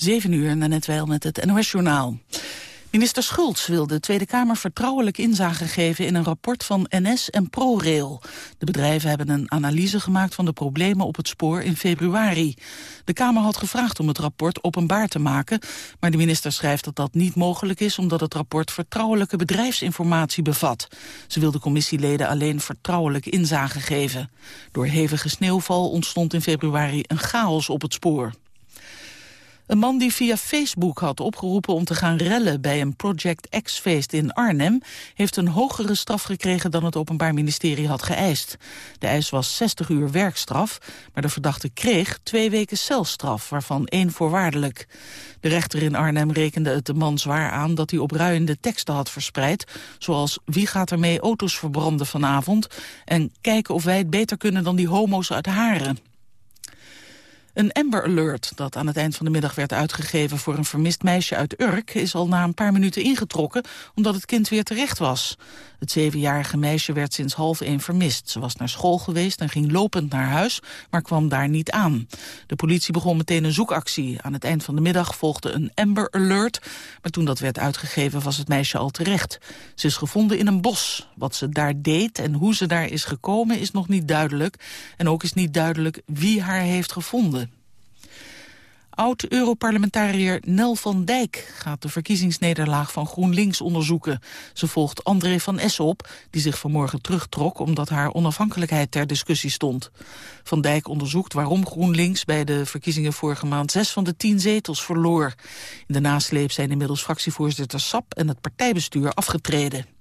7 uur, net wel met het NOS-journaal. Minister Schultz wil de Tweede Kamer vertrouwelijk inzage geven in een rapport van NS en ProRail. De bedrijven hebben een analyse gemaakt van de problemen op het spoor in februari. De Kamer had gevraagd om het rapport openbaar te maken, maar de minister schrijft dat dat niet mogelijk is omdat het rapport vertrouwelijke bedrijfsinformatie bevat. Ze wil de commissieleden alleen vertrouwelijk inzage geven. Door hevige sneeuwval ontstond in februari een chaos op het spoor. Een man die via Facebook had opgeroepen om te gaan rellen bij een Project X-feest in Arnhem, heeft een hogere straf gekregen dan het Openbaar Ministerie had geëist. De eis was 60 uur werkstraf, maar de verdachte kreeg twee weken celstraf, waarvan één voorwaardelijk. De rechter in Arnhem rekende het de man zwaar aan dat hij opruiende teksten had verspreid, zoals wie gaat er mee auto's verbranden vanavond en kijken of wij het beter kunnen dan die homo's uit Haren. Een Amber Alert dat aan het eind van de middag werd uitgegeven voor een vermist meisje uit Urk is al na een paar minuten ingetrokken omdat het kind weer terecht was. Het zevenjarige meisje werd sinds half één vermist. Ze was naar school geweest en ging lopend naar huis, maar kwam daar niet aan. De politie begon meteen een zoekactie. Aan het eind van de middag volgde een Amber Alert, maar toen dat werd uitgegeven was het meisje al terecht. Ze is gevonden in een bos. Wat ze daar deed en hoe ze daar is gekomen is nog niet duidelijk. En ook is niet duidelijk wie haar heeft gevonden. Oud-Europarlementariër Nel van Dijk gaat de verkiezingsnederlaag van GroenLinks onderzoeken. Ze volgt André van Essen op, die zich vanmorgen terugtrok omdat haar onafhankelijkheid ter discussie stond. Van Dijk onderzoekt waarom GroenLinks bij de verkiezingen vorige maand zes van de tien zetels verloor. In de nasleep zijn inmiddels fractievoorzitter Sap en het partijbestuur afgetreden.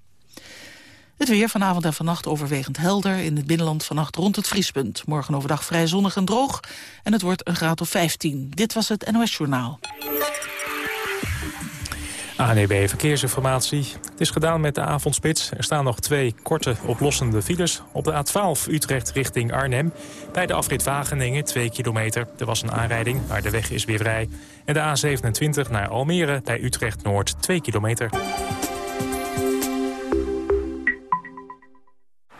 Het weer vanavond en vannacht overwegend helder. In het binnenland vannacht rond het vriespunt. Morgen overdag vrij zonnig en droog. En het wordt een graad of 15. Dit was het NOS Journaal. ANEB Verkeersinformatie. Het is gedaan met de avondspits. Er staan nog twee korte oplossende files. Op de A12 Utrecht richting Arnhem. Bij de afrit Wageningen 2 kilometer. Er was een aanrijding, maar de weg is weer vrij. En de A27 naar Almere bij Utrecht Noord 2 kilometer.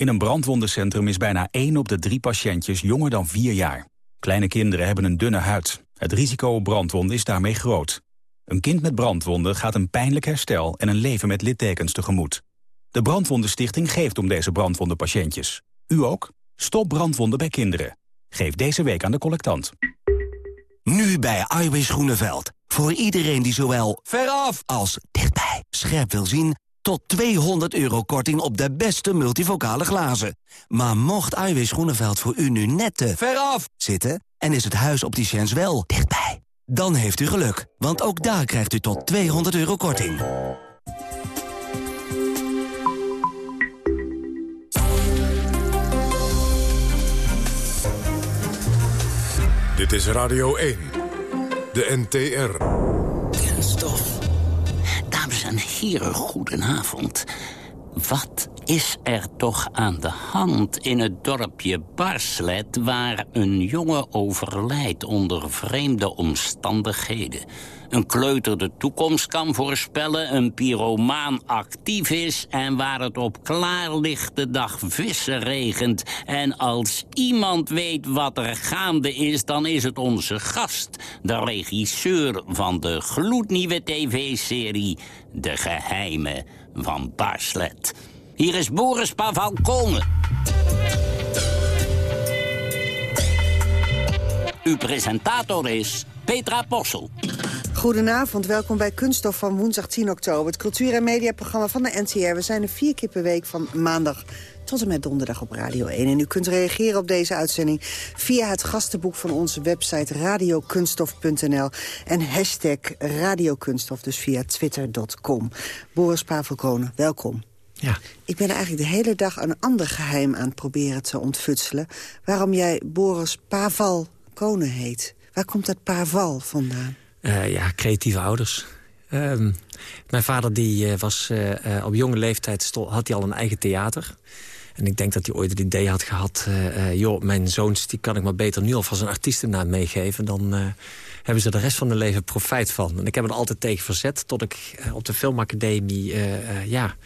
In een brandwondencentrum is bijna 1 op de 3 patiëntjes jonger dan 4 jaar. Kleine kinderen hebben een dunne huid. Het risico op brandwonden is daarmee groot. Een kind met brandwonden gaat een pijnlijk herstel en een leven met littekens tegemoet. De Brandwondenstichting geeft om deze brandwondenpatiëntjes. U ook? Stop brandwonden bij kinderen. Geef deze week aan de collectant. Nu bij Iwis Groeneveld. Voor iedereen die zowel veraf als dichtbij scherp wil zien tot 200 euro korting op de beste multivocale glazen. Maar mocht Iwis Groeneveld voor u nu net te veraf zitten... en is het huis opticiens wel dichtbij... dan heeft u geluk, want ook daar krijgt u tot 200 euro korting. Dit is Radio 1, de NTR. Heren, goedenavond. Wat is er toch aan de hand in het dorpje Barslet... waar een jongen overlijdt onder vreemde omstandigheden? Een kleuter de toekomst kan voorspellen, een pyromaan actief is... en waar het op klaarlichte dag vissen regent. En als iemand weet wat er gaande is, dan is het onze gast... de regisseur van de gloednieuwe tv-serie De Geheimen van Barslet. Hier is Boris Paval Konen. Uw presentator is Petra Possel. Goedenavond, welkom bij Kunststof van woensdag 10 oktober. Het cultuur- en mediaprogramma van de NTR. We zijn er vier keer per week van maandag tot en met donderdag op Radio 1. En u kunt reageren op deze uitzending via het gastenboek van onze website radiokunststof.nl en hashtag radiokunststof, dus via twitter.com. Boris Pavelkonen, welkom. Ja. Ik ben eigenlijk de hele dag een ander geheim aan het proberen te ontfutselen. Waarom jij Boris Paval Konen heet. Waar komt dat paarval vandaan? ja, creatieve ouders. Ehm, mijn vader die, was op jonge leeftijd had hij al een eigen theater. En ik denk dat hij ooit het idee had gehad... joh, mijn zoons die kan ik maar beter nu alvast een artiestennaam meegeven... dan hebben ze de rest van hun leven profijt van. En ik heb er altijd tegen verzet tot ik eh, op de filmacademie... Ja,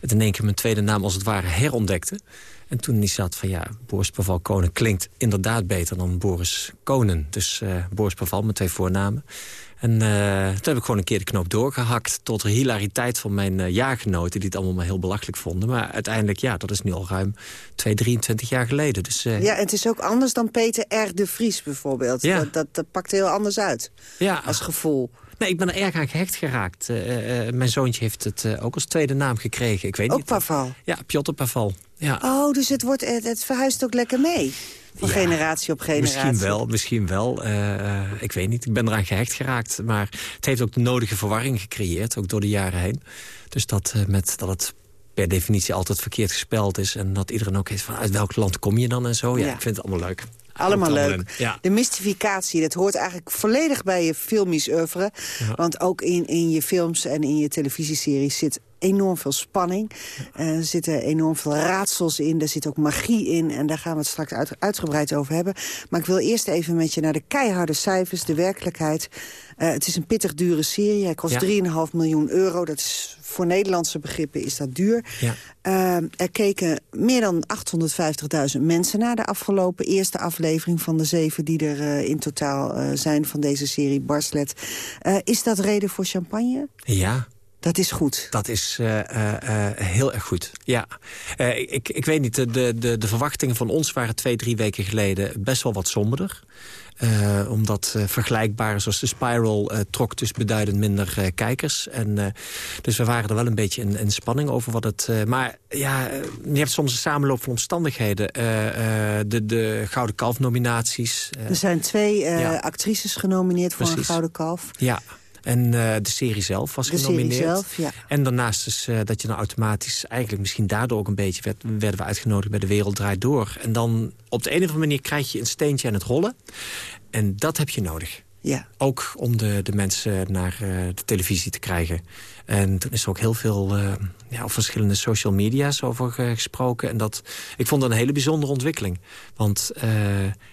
het in één keer mijn tweede naam als het ware herontdekte. En toen die zat van ja, Boris Paval Konen klinkt inderdaad beter dan Boris Konen. Dus uh, Boris Paval met twee voornamen. En uh, toen heb ik gewoon een keer de knoop doorgehakt... tot de hilariteit van mijn uh, jaargenoten... die het allemaal maar heel belachelijk vonden. Maar uiteindelijk, ja, dat is nu al ruim 2, 23 jaar geleden. Dus, uh... Ja, en het is ook anders dan Peter R. de Vries bijvoorbeeld. Ja. Dat, dat, dat pakt heel anders uit ja. als gevoel. Nee, ik ben er erg aan gehecht geraakt. mijn zoontje heeft het ook als tweede naam gekregen. Ik weet ook niet. Paval? Ja, Piotr Paval. Ja. Oh, dus het, wordt, het, het verhuist ook lekker mee? Van generatie op generatie. Misschien wel, misschien wel. Uh, ik weet niet, ik ben eraan gehecht geraakt. Maar het heeft ook de nodige verwarring gecreëerd, ook door de jaren heen. Dus dat, uh, met, dat het per definitie altijd verkeerd gespeld is... en dat iedereen ook heeft van uit welk land kom je dan en zo. Ja, ja. ik vind het allemaal leuk. Allemaal leuk. Ja. De mystificatie, dat hoort eigenlijk volledig bij je filmisch oeuvre. Ja. Want ook in, in je films en in je televisieseries zit enorm veel spanning. Uh, er zitten enorm veel raadsels in. Er zit ook magie in. En daar gaan we het straks uit, uitgebreid over hebben. Maar ik wil eerst even met je naar de keiharde cijfers, de werkelijkheid. Uh, het is een pittig dure serie. Hij kost ja. 3,5 miljoen euro. Dat is, voor Nederlandse begrippen is dat duur. Ja. Uh, er keken meer dan 850.000 mensen naar de afgelopen eerste aflevering... van de zeven die er uh, in totaal zijn van deze serie Barslet. is dat reden voor champagne? Ja, dat is goed. Dat is uh, uh, heel erg goed, ja. ik, ik weet niet, de, de, de verwachtingen van ons waren twee, drie weken geleden best wel wat somberder. omdat vergelijkbare zoals de Spiral trok dus beduidend minder kijkers. En, dus we waren er wel een beetje in, in spanning over wat het... maar ja, je hebt soms een samenloop van omstandigheden. de, de Gouden Kalf-nominaties. er zijn twee ja. actrices genomineerd voor Precies. een Gouden Kalf. Ja, en uh, de serie zelf was de genomineerd. Serie zelf, ja. En daarnaast dus, uh, dat je dan automatisch... eigenlijk misschien daardoor ook een beetje... Werd, werden we uitgenodigd bij De Wereld Draait Door. En dan op de een of andere manier krijg je een steentje aan het rollen. En dat heb je nodig. Ja. Ook om de, de mensen naar uh, de televisie te krijgen. En toen is er ook heel veel uh, ja, op verschillende social media's over gesproken. En dat, ik vond dat een hele bijzondere ontwikkeling. Want uh,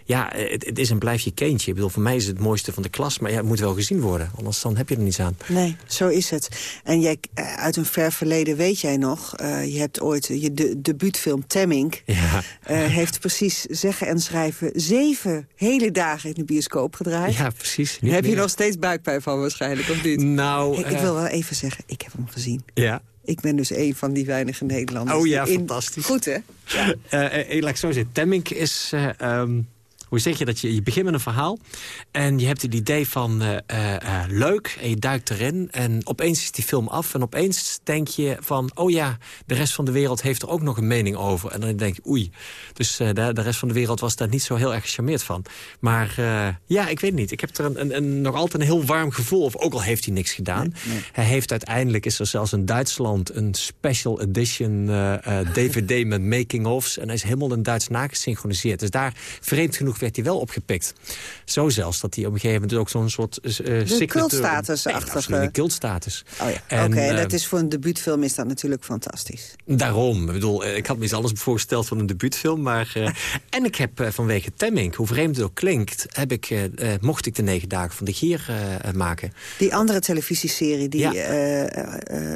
ja, het, het, is een blijf je kindje. Ik bedoel, voor mij is het het mooiste van de klas. Maar ja, het moet wel gezien worden. Anders dan heb je er niets aan. Nee, zo is het. En jij, uit een ver verleden weet jij nog... Uh, je hebt ooit je de, debuutfilm Temming... Ja. heeft precies zeggen en schrijven... zeven hele dagen in de bioscoop gedraaid. Ja, precies. Heb meer. je nog steeds buikpijn van waarschijnlijk, of niet? Nou... ik wil wel even zeggen ik heb hem gezien. Ja. Ik ben dus een van die weinige Nederlanders. Oh ja, fantastisch. Goed, hè? Ja. Uh, uh, laat ik zo zeggen. Temmink is... Uh, um hoe zeg je dat? Je, je begint met een verhaal en je hebt het idee van uh, uh, leuk en je duikt erin. En opeens is die film af en opeens denk je van... oh ja, de rest van de wereld heeft er ook nog een mening over. En dan denk je, oei. Dus de, de, rest van de wereld was daar niet zo heel erg gecharmeerd van. Maar ja, ik weet niet. Ik heb er een, een, een, nog altijd een heel warm gevoel of Ook al heeft hij niks gedaan. Nee, nee. Hij heeft uiteindelijk, is er zelfs in Duitsland... een special edition DVD met making-ofs. En hij is helemaal in Duits nagesynchroniseerd. Dus daar, vreemd genoeg werd hij wel opgepikt. Zo zelfs dat hij op een gegeven moment ook zo'n soort... Uh, de cultstatus-achtige... Nee, cultstatus. Oh ja. Oké, en dat is voor een debuutfilm is dat natuurlijk fantastisch. Daarom. Ik bedoel, ik had me iets anders voorgesteld van een debuutfilm. Maar, uh, en ik heb vanwege Temming, hoe vreemd het ook klinkt... Heb ik, mocht ik de negen dagen van de Gier maken. Die andere televisieserie die, ja.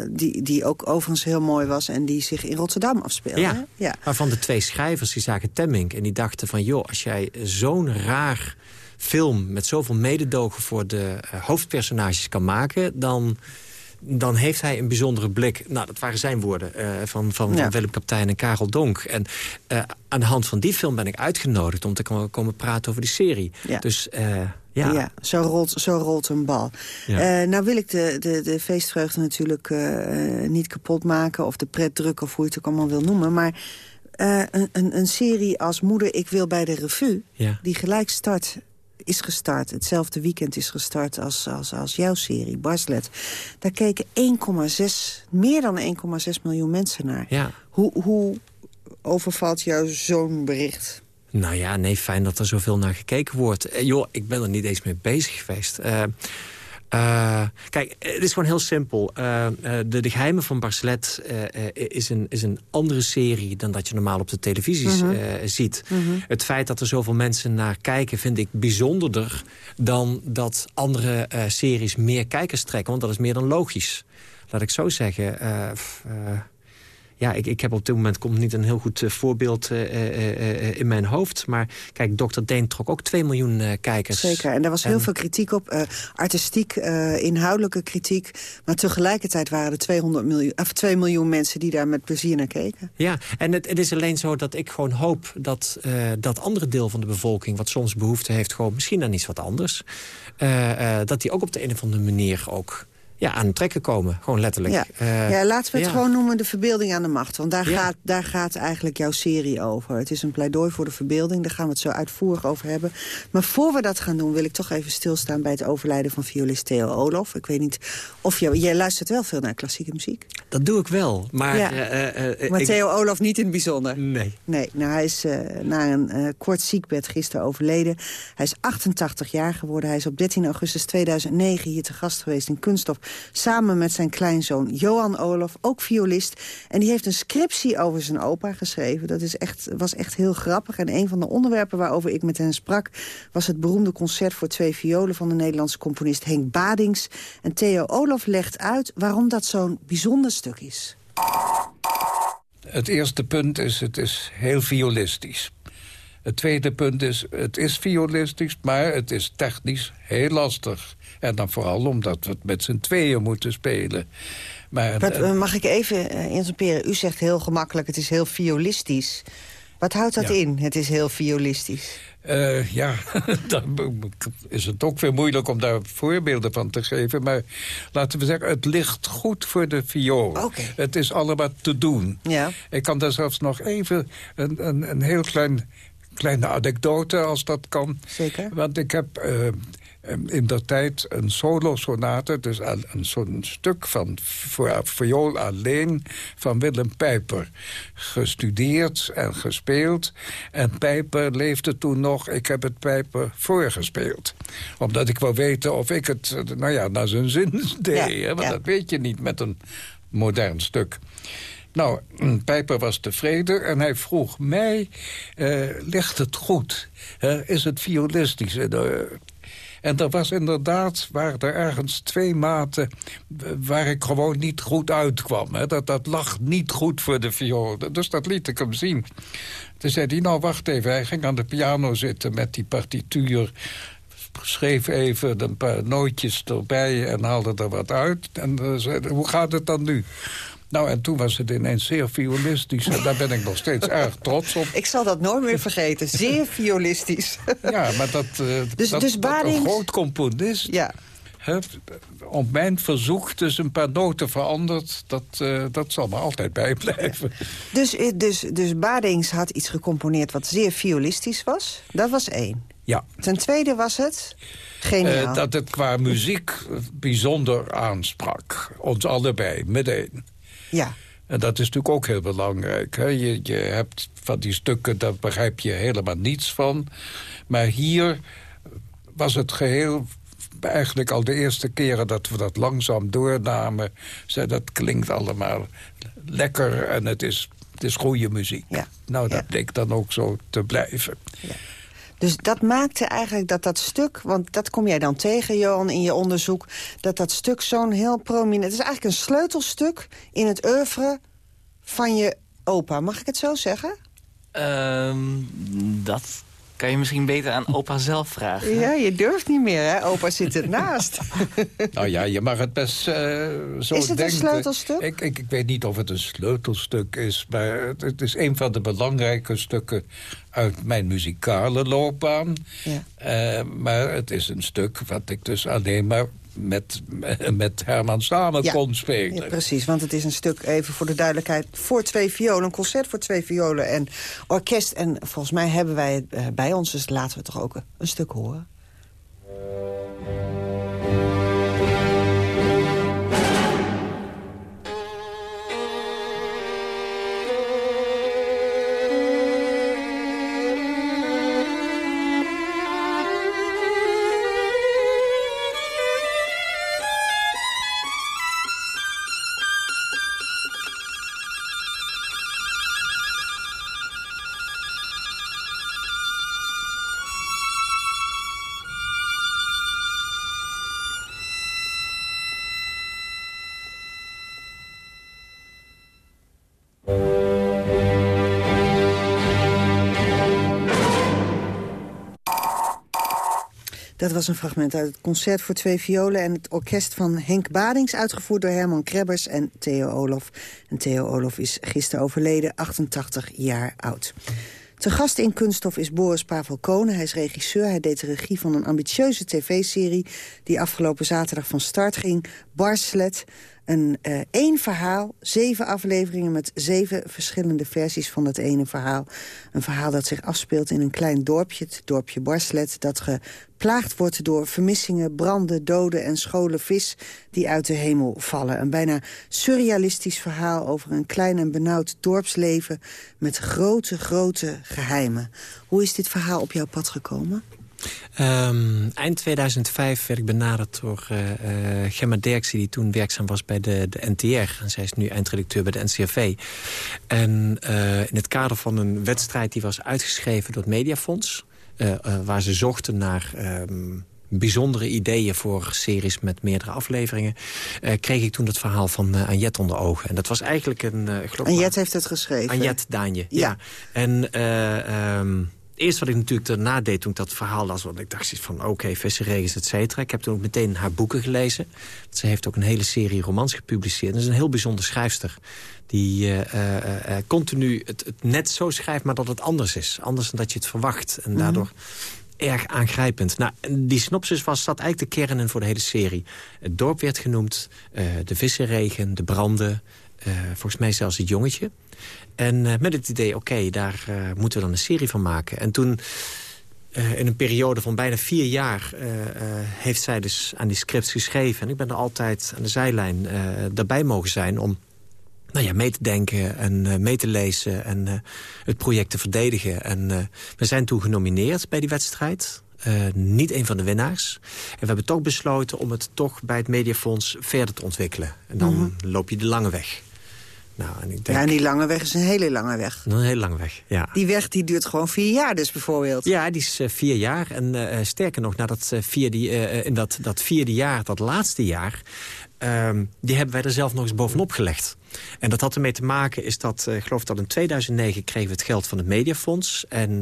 die, die ook overigens heel mooi was... en die zich in Rotterdam afspeelde. Ja, ja. waarvan de twee schrijvers die zagen Temming... en die dachten van, joh, als jij zo'n raar film met zoveel mededogen voor de uh, hoofdpersonages kan maken... dan dan heeft hij een bijzondere blik. Nou, dat waren zijn woorden uh, van, van, ja. Willem Kaptein en Karel Donk. En uh, aan de hand van die film ben ik uitgenodigd... om te komen praten over die serie. Ja. Dus ja. ja, zo, rolt, zo rolt een bal. Ja. nou wil ik de, de, de feestvreugde natuurlijk niet kapot maken... of de pret drukken, of hoe je het ook allemaal wil noemen. Maar uh, een, een, een, serie als Moeder, ik wil bij de revue... Ja. die gelijk start is gestart. Hetzelfde weekend is gestart als, als, als jouw serie, Barslet. Daar keken 1,6, meer dan 1,6 miljoen mensen naar. Ja. Hoe, hoe overvalt jou zo'n bericht? Nou ja, nee, fijn dat er zoveel naar gekeken wordt. Eh, joh, ik ben er niet eens mee bezig geweest. Eh, uh, kijk, het is gewoon heel simpel. Uh, de, de, Geheimen van Barcelet is, een, is een andere serie... dan dat je normaal op de televisie -hmm. ziet. -hmm. Het feit dat er zoveel mensen naar kijken... vind ik bijzonderder dan dat andere series meer kijkers trekken. Want dat is meer dan logisch. Laat ik zo zeggen ja, ik, ik heb op dit moment komt niet een heel goed uh, voorbeeld uh, uh, in mijn hoofd. Maar kijk, Dr. Deen trok ook 2 miljoen kijkers. Zeker, en daar was heel veel kritiek op. artistiek, inhoudelijke kritiek. Maar tegelijkertijd waren er 200 miljoen, of 2 miljoen mensen die daar met plezier naar keken. Ja, en het, het is alleen zo dat ik gewoon hoop dat dat andere deel van de bevolking... wat soms behoefte heeft, gewoon misschien aan iets wat anders... dat die ook op de een of andere manier ook ja, aan het trekken komen. Gewoon letterlijk. Ja, uh, ja laten we het gewoon noemen de verbeelding aan de macht. Want daar, gaat, daar gaat eigenlijk jouw serie over. Het is een pleidooi voor de verbeelding. Daar gaan we het zo uitvoerig over hebben. Maar voor we dat gaan doen wil ik toch even stilstaan... bij het overlijden van violist Theo Olof. Ik weet niet of je... Jij luistert wel veel naar klassieke muziek. Dat doe ik wel. Maar, uh, uh, maar Theo Olof niet in het bijzonder. Nee. Nee, nou, hij is na een kort ziekbed gisteren overleden. Hij is 88 jaar geworden. Hij is op 13 augustus 2009 hier te gast geweest in Kunststof Samen met zijn kleinzoon Johan Olof, ook violist. En die heeft een scriptie over zijn opa geschreven. Dat is echt, was echt heel grappig. En een van de onderwerpen waarover ik met hen sprak... was het beroemde concert voor twee violen van de Nederlandse componist Henk Badings. En Theo Olof legt uit waarom dat zo'n bijzonder stuk is. Het eerste punt is, het is heel violistisch. Het tweede punt is, het is violistisch, maar het is technisch heel lastig. En dan vooral omdat we het met z'n tweeën moeten spelen. Maar, Wat, eh, mag ik even uh, interperen? U zegt heel gemakkelijk, het is heel violistisch. Wat houdt dat in, het is heel violistisch? Uh, ja, dan is het ook weer moeilijk om daar voorbeelden van te geven. Maar laten we zeggen, het ligt goed voor de viool. Okay. Het is allemaal te doen. Ja. Ik kan daar zelfs nog even een, een, een heel klein kleine anekdote, als dat kan. Zeker. Want ik heb in der tijd een solo-sonate... dus een, zo'n stuk van voor viool alleen van Willem Pijper... gestudeerd en gespeeld. En Pijper leefde toen nog. Ik heb het Pijper voorgespeeld. Omdat ik wil weten of ik het nou ja, naar zijn zin deed. Ja, want dat weet je niet met een modern stuk. Nou, Pijper was tevreden en hij vroeg mij... Uh, ligt het goed? Uh, is het violistisch? Uh, en er was inderdaad, waren er ergens twee maten... waar ik gewoon niet goed uitkwam. Dat, dat lag niet goed voor de viool. Dus dat liet ik hem zien. Toen zei hij, nou wacht even. Hij ging aan de piano zitten met die partituur schreef even een paar nootjes erbij en haalde er wat uit. En zei, hoe gaat het dan nu? Nou, en toen was het ineens zeer violistisch. En daar ben ik nog steeds erg trots op. Ik zal dat nooit meer vergeten. Zeer violistisch. Ja, maar dat, uh, dus, dat, dus Badings... dat een groot componist... Ja. He, op mijn verzoek dus een paar noten veranderd... dat, uh, dat zal me altijd bijblijven. Ja. Dus, eh, dus, dus Badings had iets gecomponeerd wat zeer violistisch was? Dat was één. Ja. Ten tweede was het... Geniaal. Uh, dat het qua muziek bijzonder aansprak. Ons allebei, meteen. Ja. En dat is natuurlijk ook heel belangrijk. Hè? Je, je hebt van die stukken, daar begrijp je helemaal niets van. Maar hier was het geheel eigenlijk al de eerste keren dat we dat langzaam doornamen... zei dat klinkt allemaal lekker en het is, het is goede muziek. Ja. Nou, dat ja. bleek dan ook zo te blijven. Ja. Dus dat maakte eigenlijk dat dat stuk... want dat kom jij dan tegen, Johan, in je onderzoek... dat dat stuk zo'n heel prominent... het is eigenlijk een sleutelstuk in het oeuvre van je opa. Mag ik het zo zeggen? Um, dat kan je misschien beter aan opa zelf vragen. Ja, je durft niet meer, hè? Opa zit ernaast. nou ja, je mag het best uh, zo Is het denken. een sleutelstuk? Ik, ik, ik, weet niet of het een sleutelstuk is... maar het, het is een van de belangrijke stukken uit mijn muzikale loopbaan. Ja. Uh, maar het is een stuk wat ik dus alleen maar met, met Herman samen ja. kon spelen. Ja, precies, want het is een stuk, even voor de duidelijkheid... voor twee violen, een concert voor twee violen en orkest. En volgens mij hebben wij het uh, bij ons, dus laten we toch ook een stuk horen. Was een fragment uit het concert voor twee violen... en het orkest van Henk Badings, uitgevoerd door Herman Krebbers en Theo Olof. En Theo Olof is gisteren overleden, 88 jaar oud. Te gast in Kunststof is Boris Pavel Konen. Hij is regisseur. Hij deed de regie van een ambitieuze tv-serie... die afgelopen zaterdag van start ging. Barslet. Een uh, één verhaal, zeven afleveringen met zeven verschillende versies van het ene verhaal. Een verhaal dat zich afspeelt in een klein dorpje, het dorpje Barslet... dat geplaagd wordt door vermissingen, branden, doden en scholen vis... die uit de hemel vallen. Een bijna surrealistisch verhaal over een klein en benauwd dorpsleven... met grote, grote geheimen. Hoe is dit verhaal op jouw pad gekomen? Um, eind 2005 werd ik benaderd door uh, uh, Gemma Derksen... die toen werkzaam was bij de, de NTR. En zij is nu eindredacteur bij de NCRV. En uh, in het kader van een wedstrijd die was uitgeschreven door het Mediafonds... waar ze zochten naar... Um, bijzondere ideeën voor series met meerdere afleveringen... Uh, kreeg ik toen het verhaal van uh, Anjet onder ogen. En dat was eigenlijk een... Uh, Anjet heeft het geschreven? Anjet Daanje, ja. ja. En... Um, eerst wat ik natuurlijk daarna deed toen ik dat verhaal las... want ik dacht van oké, okay, vissenregels, et cetera. Ik heb toen ook meteen haar boeken gelezen. Ze heeft ook een hele serie romans gepubliceerd. Dat is een heel bijzonder schrijfster. Die uh, uh, continu het, het, net zo schrijft, maar dat het anders is. Anders dan dat je het verwacht. En mhm. daardoor erg aangrijpend. Nou, die synopsis was, zat eigenlijk de kern in voor de hele serie. Het dorp werd genoemd, de vissenregen, de branden... volgens mij zelfs het jongetje. En uh, met het idee, oké, daar uh, moeten we dan een serie van maken. En toen, in een periode van bijna vier jaar... heeft zij dus aan die scripts geschreven. En ik ben er altijd aan de zijlijn daarbij mogen zijn... om nou ja, mee te denken en mee te lezen en het project te verdedigen. En we zijn toen genomineerd bij die wedstrijd. niet een van de winnaars. En we hebben toch besloten om het toch bij het Mediafonds verder te ontwikkelen. En dan mm -hmm. loop je de lange weg. Nou, en ik denk... Ja, en die lange weg is een hele lange weg. Een hele lange weg, ja. Die weg die duurt gewoon vier jaar dus bijvoorbeeld. Ja, die is uh, vier jaar. En uh, sterker nog, na dat, uh, vierde, in dat, dat vierde jaar, dat laatste jaar... Ehm, die hebben wij er zelf nog eens bovenop gelegd. En dat had ermee te maken, is dat, ik geloof dat in 2009 kregen we het geld van het Mediafonds... en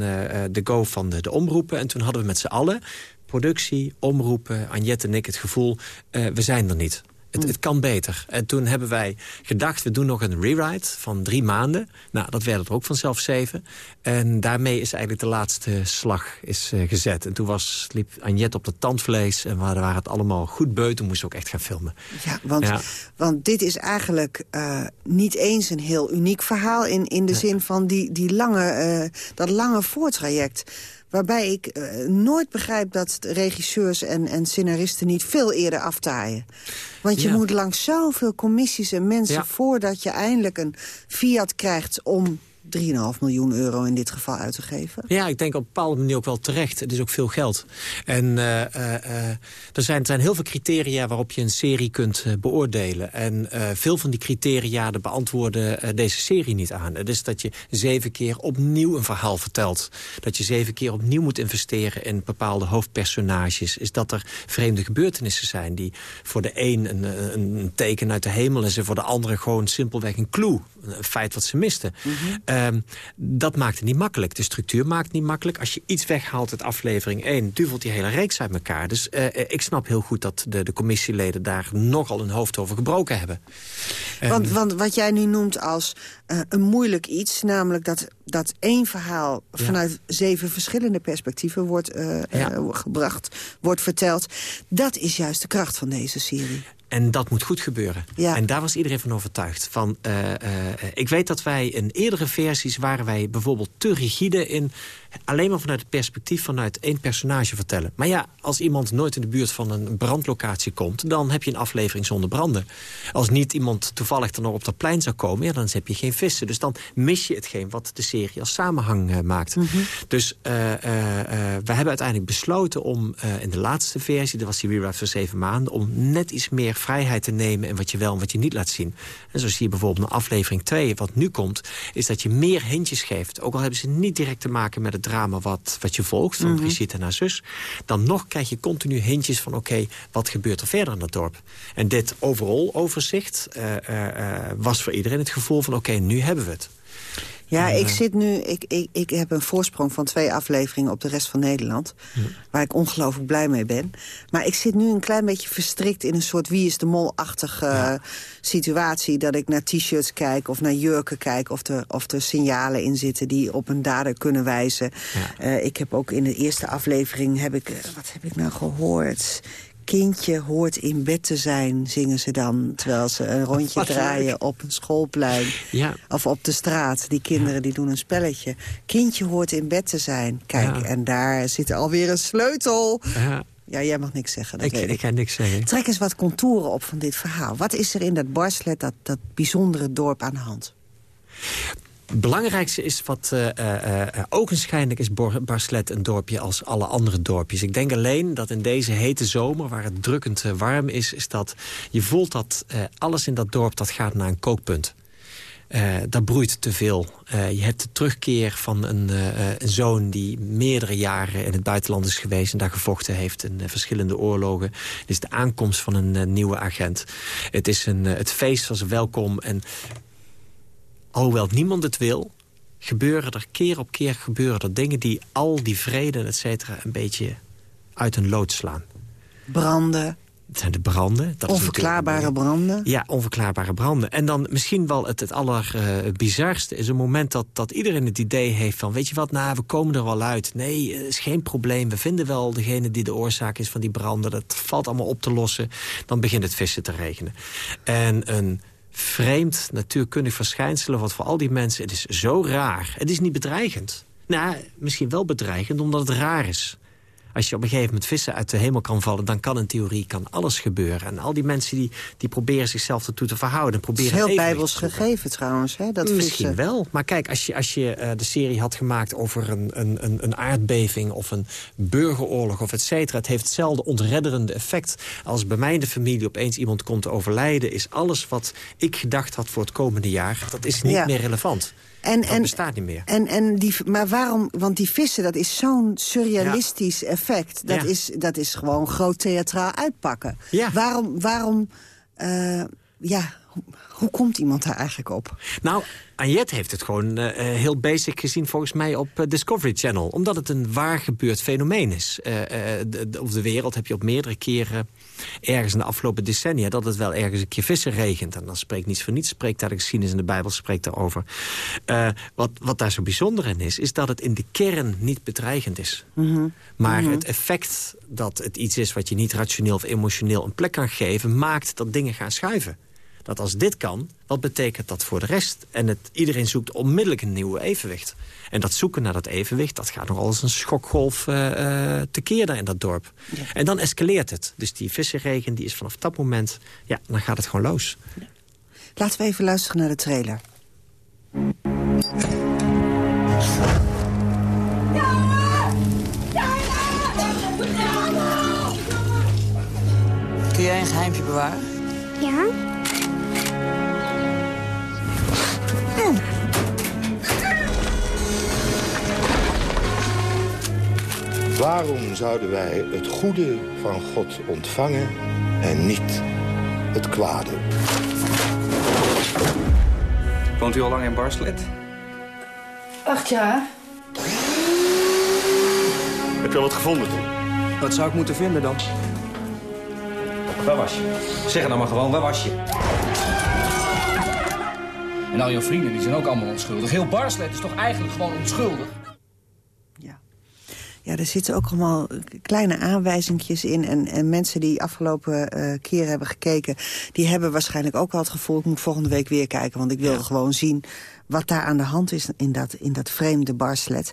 de go van de, de omroepen. En toen hadden we met z'n allen, productie, omroepen, Anjet en ik, het gevoel... we zijn er niet. Het, het, kan beter. En toen hebben wij gedacht, we doen nog een rewrite van drie maanden. Nou, dat werd er ook vanzelf zeven. En daarmee is eigenlijk de laatste slag is, uh, gezet. En toen was, liep Agnet op de tandvlees en we waren het allemaal goed beu. Toen moesten we ook echt gaan filmen. Ja, want, ja. want dit is eigenlijk uh, niet eens een heel uniek verhaal... in, in de zin van die, die lange, uh, dat lange voortraject waarbij ik uh, nooit begrijp dat regisseurs en, en scenaristen niet veel eerder aftaaien. Want je ja. moet langs zoveel commissies en mensen... Ja. voordat je eindelijk een fiat krijgt om 3,5 miljoen euro in dit geval uit te geven? Ja, ik denk op een bepaalde manier ook wel terecht. Het is ook veel geld. En uh, uh, er, zijn, er zijn heel veel criteria waarop je een serie kunt beoordelen. En veel van die criteria de beantwoorden deze serie niet aan. Het is dat je zeven keer opnieuw een verhaal vertelt. Dat je zeven keer opnieuw moet investeren in bepaalde hoofdpersonages. Is dat er vreemde gebeurtenissen zijn die voor de een een, een teken uit de hemel is... en voor de andere gewoon simpelweg een clue. Een feit wat ze misten. Mm -hmm. Um, dat maakt het niet makkelijk. De structuur maakt het niet makkelijk. Als je iets weghaalt uit aflevering 1, duvelt die hele reeks uit elkaar. Dus uh, ik snap heel goed dat de, de commissieleden daar nogal een hoofd over gebroken hebben. Want, um, want wat jij nu noemt als uh, een moeilijk iets, namelijk dat, dat één verhaal ja. vanuit zeven verschillende perspecieven wordt uh, ja. gebracht, wordt verteld. Dat is juist de kracht van deze serie. En dat moet goed gebeuren. Ja. En daar was iedereen van overtuigd. Van, uh, uh, ik weet dat wij in eerdere versies... waren wij bijvoorbeeld te rigide in alleen maar vanuit het perspectief vanuit één personage vertellen. Maar ja, als iemand nooit in de buurt van een brandlocatie komt... dan heb je een aflevering zonder branden. Als niet iemand toevallig er nog op dat plein zou komen... Ja, dan heb je geen vissen. Dus dan mis je hetgeen wat de serie als samenhang uh, maakt. Mm -hmm. Dus uh, uh, we hebben uiteindelijk besloten om in de laatste versie... dat was die rewrite van zeven maanden... om net iets meer vrijheid te nemen in wat je wel en wat je niet laat zien. En zo zie je bijvoorbeeld in aflevering 2, wat nu komt... is dat je meer hintjes geeft. Ook al hebben ze niet direct te maken met het drama wat, wat je volgt... van mm -hmm. Brigitte en haar zus. Dan nog krijg je continu hintjes van... oké, okay, wat gebeurt er verder in het dorp? En dit overal overzicht uh, uh, was voor iedereen het gevoel van... oké, okay, nu hebben we het. Ja, En, ik eh, zit nu. Ik, ik, ik heb een voorsprong van twee afleveringen op de rest van Nederland. Waar ik ongelooflijk blij mee ben. Maar ik zit nu een klein beetje verstrikt in een soort wie is de mol-achtige eh, situatie. Dat ik naar t-shirts kijk of naar jurken kijk. Of er, of er signalen in zitten die op een dader kunnen wijzen. Eh, ik heb ook in de eerste aflevering. Heb ik, wat heb ik nou gehoord? Kindje hoort in bed te zijn, zingen ze dan. Terwijl ze een rondje Wat leuk. draaien op een schoolplein. Ja. Of op de straat. Die kinderen die doen een spelletje. Kindje hoort in bed te zijn. Kijk, Ja. en daar zit alweer een sleutel. Ja, Ja, jij mag niks zeggen, dat ik, weet ik ik. ga niks zeggen. Trek eens wat contouren op van dit verhaal. Wat is er in dat Barslet, dat, dat bijzondere dorp aan de hand? Belangrijkste is wat uh, ogenschijnlijk is Barslet een dorpje als alle andere dorpjes. Ik denk alleen dat in deze hete zomer, waar het drukkend warm is... is dat je voelt dat alles in dat dorp dat gaat naar een kookpunt. Dat broeit te veel. Je hebt de terugkeer van een, zoon die meerdere jaren in het buitenland is geweest... en daar gevochten heeft in verschillende oorlogen. Het is de aankomst van een nieuwe agent. Het is een, het feest zijn welkom. En alhoewel niemand het wil... gebeuren er keer op keer gebeuren er dingen... die al die vrede, et cetera, een beetje uit een lood slaan. Branden. Het zijn de branden. Dat onverklaarbare branden? Ja, onverklaarbare branden. En dan misschien wel het, het allerbizarste uh, is een moment dat, dat iedereen het idee heeft van... weet je wat, nou, we komen er wel uit. Nee, het is geen probleem. We vinden wel degene die de oorzaak is van die branden. Dat valt allemaal op te lossen. Dan begint het vissen te regenen. En een vreemd natuurkundig verschijnsel... wat voor al die mensen, het is zo raar. Het is niet bedreigend. Nou, misschien wel bedreigend, omdat het raar is als je op een gegeven moment vissen uit de hemel kan vallen... dan kan in theorie kan alles gebeuren. En al die mensen die, die proberen zichzelf ertoe te verhouden. Proberen het is heel bijbels gegeven trouwens, hè, dat Misschien vissen. wel. Maar kijk, als je, als je uh, de serie had gemaakt over een, een, een aardbeving... of een burgeroorlog of et cetera... het heeft hetzelfde ontredderende effect. Als bij mij in de familie opeens iemand komt te overlijden... is alles wat ik gedacht had voor het komende jaar... dat is niet ja. meer relevant. En, dat en, bestaat niet meer. En, en die, maar waarom? Want die vissen, dat is zo'n surrealistisch ja. effect. Dat, ja. is, dat is gewoon groot theatraal uitpakken. Ja. Waarom, waarom uh, ja, hoe, komt iemand daar eigenlijk op? Nou, Ajet heeft het gewoon uh, heel basic gezien volgens mij op uh, Discovery Channel. Omdat het een waar gebeurd fenomeen is. Uh, de, de, op de wereld heb je op meerdere keren ergens in de afgelopen decennia... dat het wel ergens een keer vissen regent. En dan spreekt niets voor niets, spreekt daar de geschiedenis in de Bijbel spreekt daarover. Wat, wat daar zo bijzonder in is, is dat het in de kern niet bedreigend is. Mhm. Mm -hmm. Maar mm -hmm. het effect dat het iets is wat je niet rationeel of emotioneel een plek kan geven... maakt dat dingen gaan schuiven. Dat als dit kan, wat betekent dat voor de rest? En het, iedereen zoekt onmiddellijk een nieuwe evenwicht. En dat zoeken naar dat evenwicht, dat gaat nog als een schokgolf uh, uh, tekeer daar in dat dorp. Ja. En dan escaleert het. Dus die vissenregen die is vanaf dat moment, ja, dan gaat het gewoon los. Ja. Laten we even luisteren naar de trailer. Kun jij een geheimje bewaren? Ja. Waarom zouden wij het goede van God ontvangen en niet het kwade? Woont u al lang in Barslet? Acht jaar. Heb je al wat gevonden toen? Wat zou ik moeten vinden dan? Waar was je? Zeg het nou maar gewoon, waar was je? En al jouw vrienden die zijn ook allemaal onschuldig. Heel Barslet is toch eigenlijk gewoon onschuldig? Ja, er zitten ook allemaal kleine aanwijzingjes in. En, en mensen die afgelopen uh, keer hebben gekeken... die hebben waarschijnlijk ook al het gevoel... ik moet volgende week weer kijken, want ik wil ja. gewoon zien... wat daar aan de hand is in dat, in dat vreemde Barslet.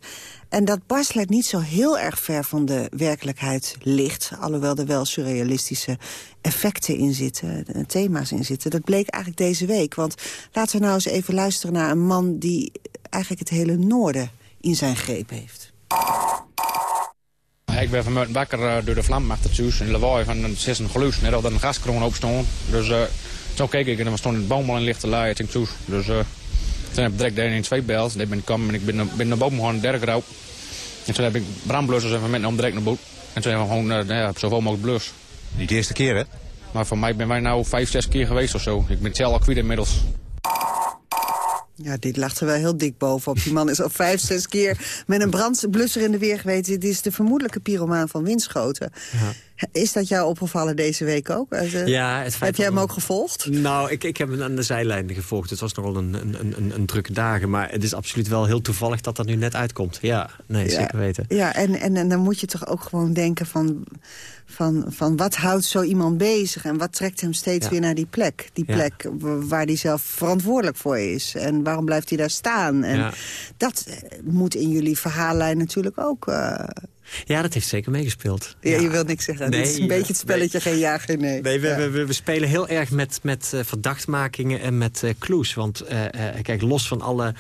En dat Barslet niet zo heel erg ver van de werkelijkheid ligt... alhoewel er wel surrealistische effecten in zitten, thema's in zitten. Dat bleek eigenlijk deze week. Want laten we nou eens even luisteren naar een man... die eigenlijk het hele noorden in zijn greep heeft. Ik ben vanmorgen wakker uh, door de vlam achter het huis. En lawaai van een zes geluid. Net dat een gaskroon opstond. Dus uh, zo keek ik en dan stond het boom al in lichte laai in het huis. Dus uh, toen heb ik direct de 112 beld. Toen ben ik gekomen en ik ben, ben naar boven gaan, derg rauw. En toen heb ik brandblussers even met om direct naar boven. En toen hebben we gewoon uh, ja, zoveel mogelijk blus. Niet de eerste keer, hè? Maar voor mij ben wij nou vijf, zes keer geweest of zo. Ik ben het zelf al kwijt inmiddels. Ja, dit lag er wel heel dik bovenop. Die man is al vijf, zes keer met een brandblusser in de weer geweest. Dit is de vermoedelijke pyromaan van Winschoten. Ja. Is dat jou opgevallen deze week ook? Uh, ja, het heb jij hem ook gevolgd? Nou, ik, ik heb hem aan de zijlijn gevolgd. Het was nogal een, een, een, een, drukke dagen. Maar het is absoluut wel heel toevallig dat dat nu net uitkomt. Ja, nee, ja. zeker weten. Ja, en, en, en dan moet je toch ook gewoon denken van van, van wat houdt zo iemand bezig... en wat trekt hem steeds weer naar die plek. Die plek waar hij zelf verantwoordelijk voor is. En waarom blijft hij daar staan? En ja. dat eh, moet in jullie verhaallijn natuurlijk ook... Uh... Ja, dat heeft zeker meegespeeld. Ja, Je wilt niks zeggen. Nee, Dit is een beetje het spelletje, geen ja, geen nee. Nee, we, we, we, spelen heel erg met, met uh, verdachtmakingen en met uh, clues. Want kijk, los van alle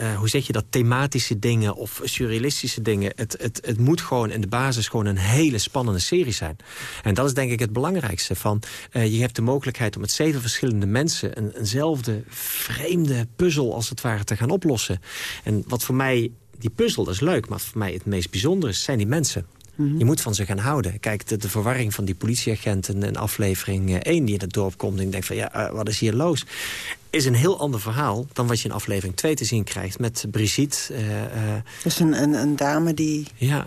uh, hoe zeg je dat, thematische dingen of surrealistische dingen. Het, het, het moet gewoon in de basis gewoon een hele spannende serie zijn. En dat is denk ik het belangrijkste. Van, uh, je hebt de mogelijkheid om met zeven verschillende mensen... Een, eenzelfde vreemde puzzel als het ware te gaan oplossen. En wat voor mij, die puzzel, dat is leuk... maar voor mij het meest bijzondere zijn die mensen. Je moet van ze gaan houden. Kijk, de, de verwarring van die politieagenten in aflevering 1 die in het dorp komt... en je denkt van, ja, uh, wat is hier los? Is een heel ander verhaal dan wat je in aflevering 2 te zien krijgt... met Brigitte. Uh, dus een, een, een dame die... Ja.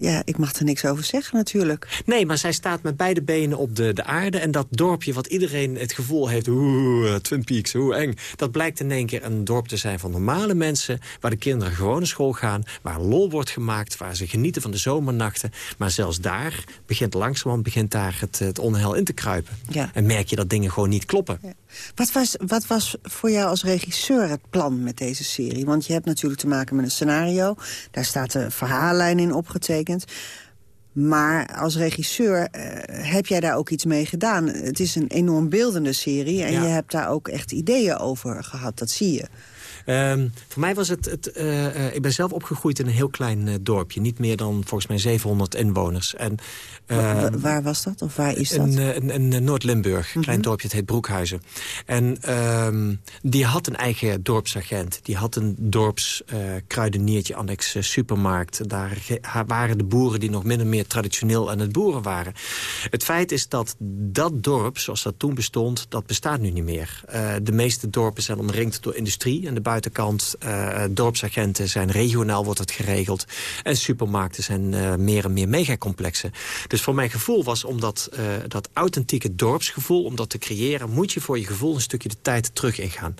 Ja, ik mag er niks over zeggen natuurlijk. Nee, maar zij staat met beide benen op de, de aarde. En dat dorpje wat iedereen het gevoel heeft... oeh, Twin Peaks, hoe eng. Dat blijkt in één keer een dorp te zijn van normale mensen... waar de kinderen gewoon naar school gaan. Waar lol wordt gemaakt, waar ze genieten van de zomernachten. Maar zelfs daar begint langzamerhand begint daar het, het onheil in te kruipen. Ja. En merk je dat dingen gewoon niet kloppen. Ja. Wat, was, wat was voor jou als regisseur het plan met deze serie? Want je hebt natuurlijk te maken met een scenario. Daar staat de verhaallijn in opgetekend. Maar als regisseur uh, heb jij daar ook iets mee gedaan. Het is een enorm beeldende serie en ja. je hebt daar ook echt ideeën over gehad. Dat zie je. Um, voor mij was het... het uh, uh, ik ben zelf opgegroeid in een heel klein uh, dorpje. Niet meer dan volgens mij 700 inwoners. En, waar, waar was dat? Of waar is dat? In, in, in Noord-Limburg. Een klein dorpje, het heet Broekhuizen. En um, die had een eigen dorpsagent. Die had een dorps kruideniertje, annex supermarkt. Daar waren de boeren die nog min of meer traditioneel aan het boeren waren. Het feit is dat dat dorp, zoals dat toen bestond... dat bestaat nu niet meer. de meeste dorpen zijn omringd door industrie... en de buitenkant. Uh, dorpsagenten zijn regionaal, wordt het geregeld. En supermarkten zijn uh, meer en meer megacomplexen. Dus voor mijn gevoel was om dat, uh, dat authentieke dorpsgevoel... om dat te creëren, moet je voor je gevoel een stukje de tijd terug ingaan.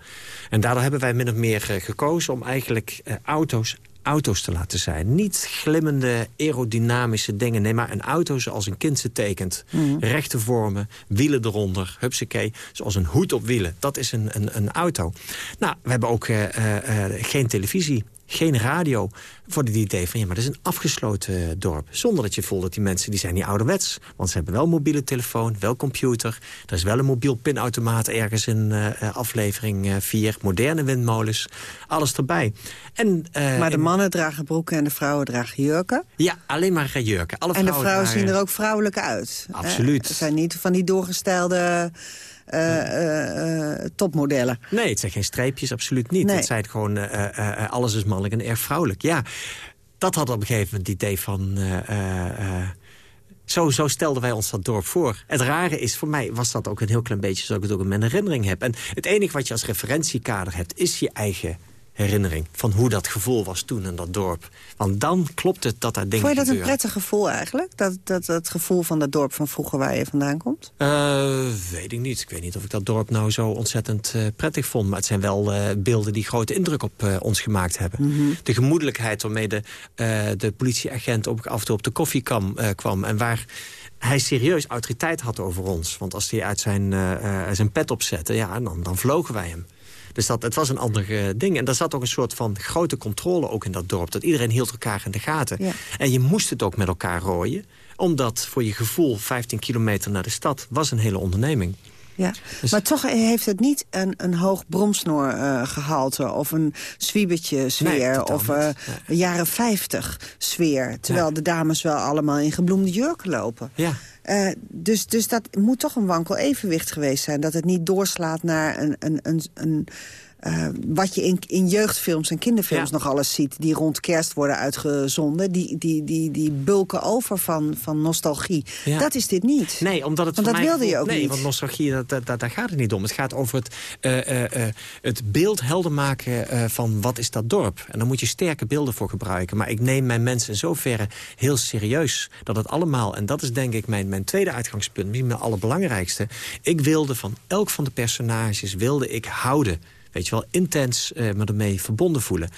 En daardoor hebben wij min of meer gekozen om eigenlijk auto's auto's te laten zijn. Niet glimmende, aerodynamische dingen. Nee, maar een auto zoals een kind ze tekent. Mm. Rechte vormen, wielen eronder, hupsakee. Zoals een hoed op wielen. Dat is een, een, een auto. Nou, we hebben ook uh, uh, geen televisie geen radio. Voor het idee van, ja, maar dat is een afgesloten dorp. Zonder dat je voelt dat die mensen, die zijn niet ouderwets. Want ze hebben wel mobiele telefoon, wel computer. Er is wel een mobiel pinautomaat ergens in uh, aflevering 4. Moderne windmolens, alles erbij. En, uh, maar de mannen dragen broeken en de vrouwen dragen jurken? Ja, alleen maar jurken. Alle en de vrouwen dragen... zien er ook vrouwelijk uit? Absoluut. Het zijn niet van die doorgestelde... Uh, uh, uh, topmodellen. Nee, het zijn geen streepjes, absoluut niet. Nee. Het zijn gewoon, alles is mannelijk en erg vrouwelijk. Ja, dat had op een gegeven moment het idee van... Zo, zo stelden wij ons dat dorp voor. Het rare is, voor mij was dat ook een heel klein beetje... zoals ik het ook in mijn herinnering heb. En het enige wat je als referentiekader hebt, is je eigen herinnering. Van hoe dat gevoel was toen in dat dorp. Want dan klopt het dat daar dingen Vond je dat een prettig gevoel eigenlijk? Dat, dat, dat gevoel van dat dorp van vroeger waar je vandaan komt? Uh, weet ik niet. Ik weet niet of ik dat dorp nou zo ontzettend uh, prettig vond. Maar het zijn wel uh, beelden die grote indruk op ons gemaakt hebben. Mm -hmm. De gemoedelijkheid waarmee de, de politieagent op, af en toe op de koffie kwam. kwam en waar hij serieus autoriteit had over ons. Want als hij uit zijn, zijn pet opzette, ja, dan, dan vlogen wij hem. Dus dat, het was een ander uh, ding. En daar zat ook een soort van grote controle ook in dat dorp. Dat iedereen hield elkaar in de gaten. Ja. En je moest het ook met elkaar rooien. Omdat voor je gevoel 15 kilometer naar de stad was een hele onderneming. Ja, dus... maar toch heeft het niet een, een hoog bromsnoor uh, gehalte... of een zwiebertje sfeer nee, of uh, nee. jaren 50 sfeer. Terwijl de dames wel allemaal in gebloemde jurken lopen. Ja. Uh, dus, dus dat moet toch een wankel evenwicht geweest zijn. Dat het niet doorslaat naar een, een, een, een, eh, wat je in, in jeugdfilms en kinderfilms nog alles ziet... die rond kerst worden uitgezonden... die, die, die, die bulken over van, van nostalgie. Ja. Dat is dit niet. Nee, omdat het Want dat mij wilde je ook nee, niet. want nostalgie, dat, dat, dat- daar gaat het niet om. Het gaat over het, eh, eh, het beeld helder maken van wat is dat dorp. En daar moet je sterke beelden voor gebruiken. Maar ik neem mijn mensen in zoverre heel serieus... dat het allemaal, en dat is denk ik mijn, mijn tweede uitgangspunt... misschien mijn allerbelangrijkste. Ik wilde van elk van de personages wilde ik houden... Weet je wel, intens eh, me ermee verbonden voelen.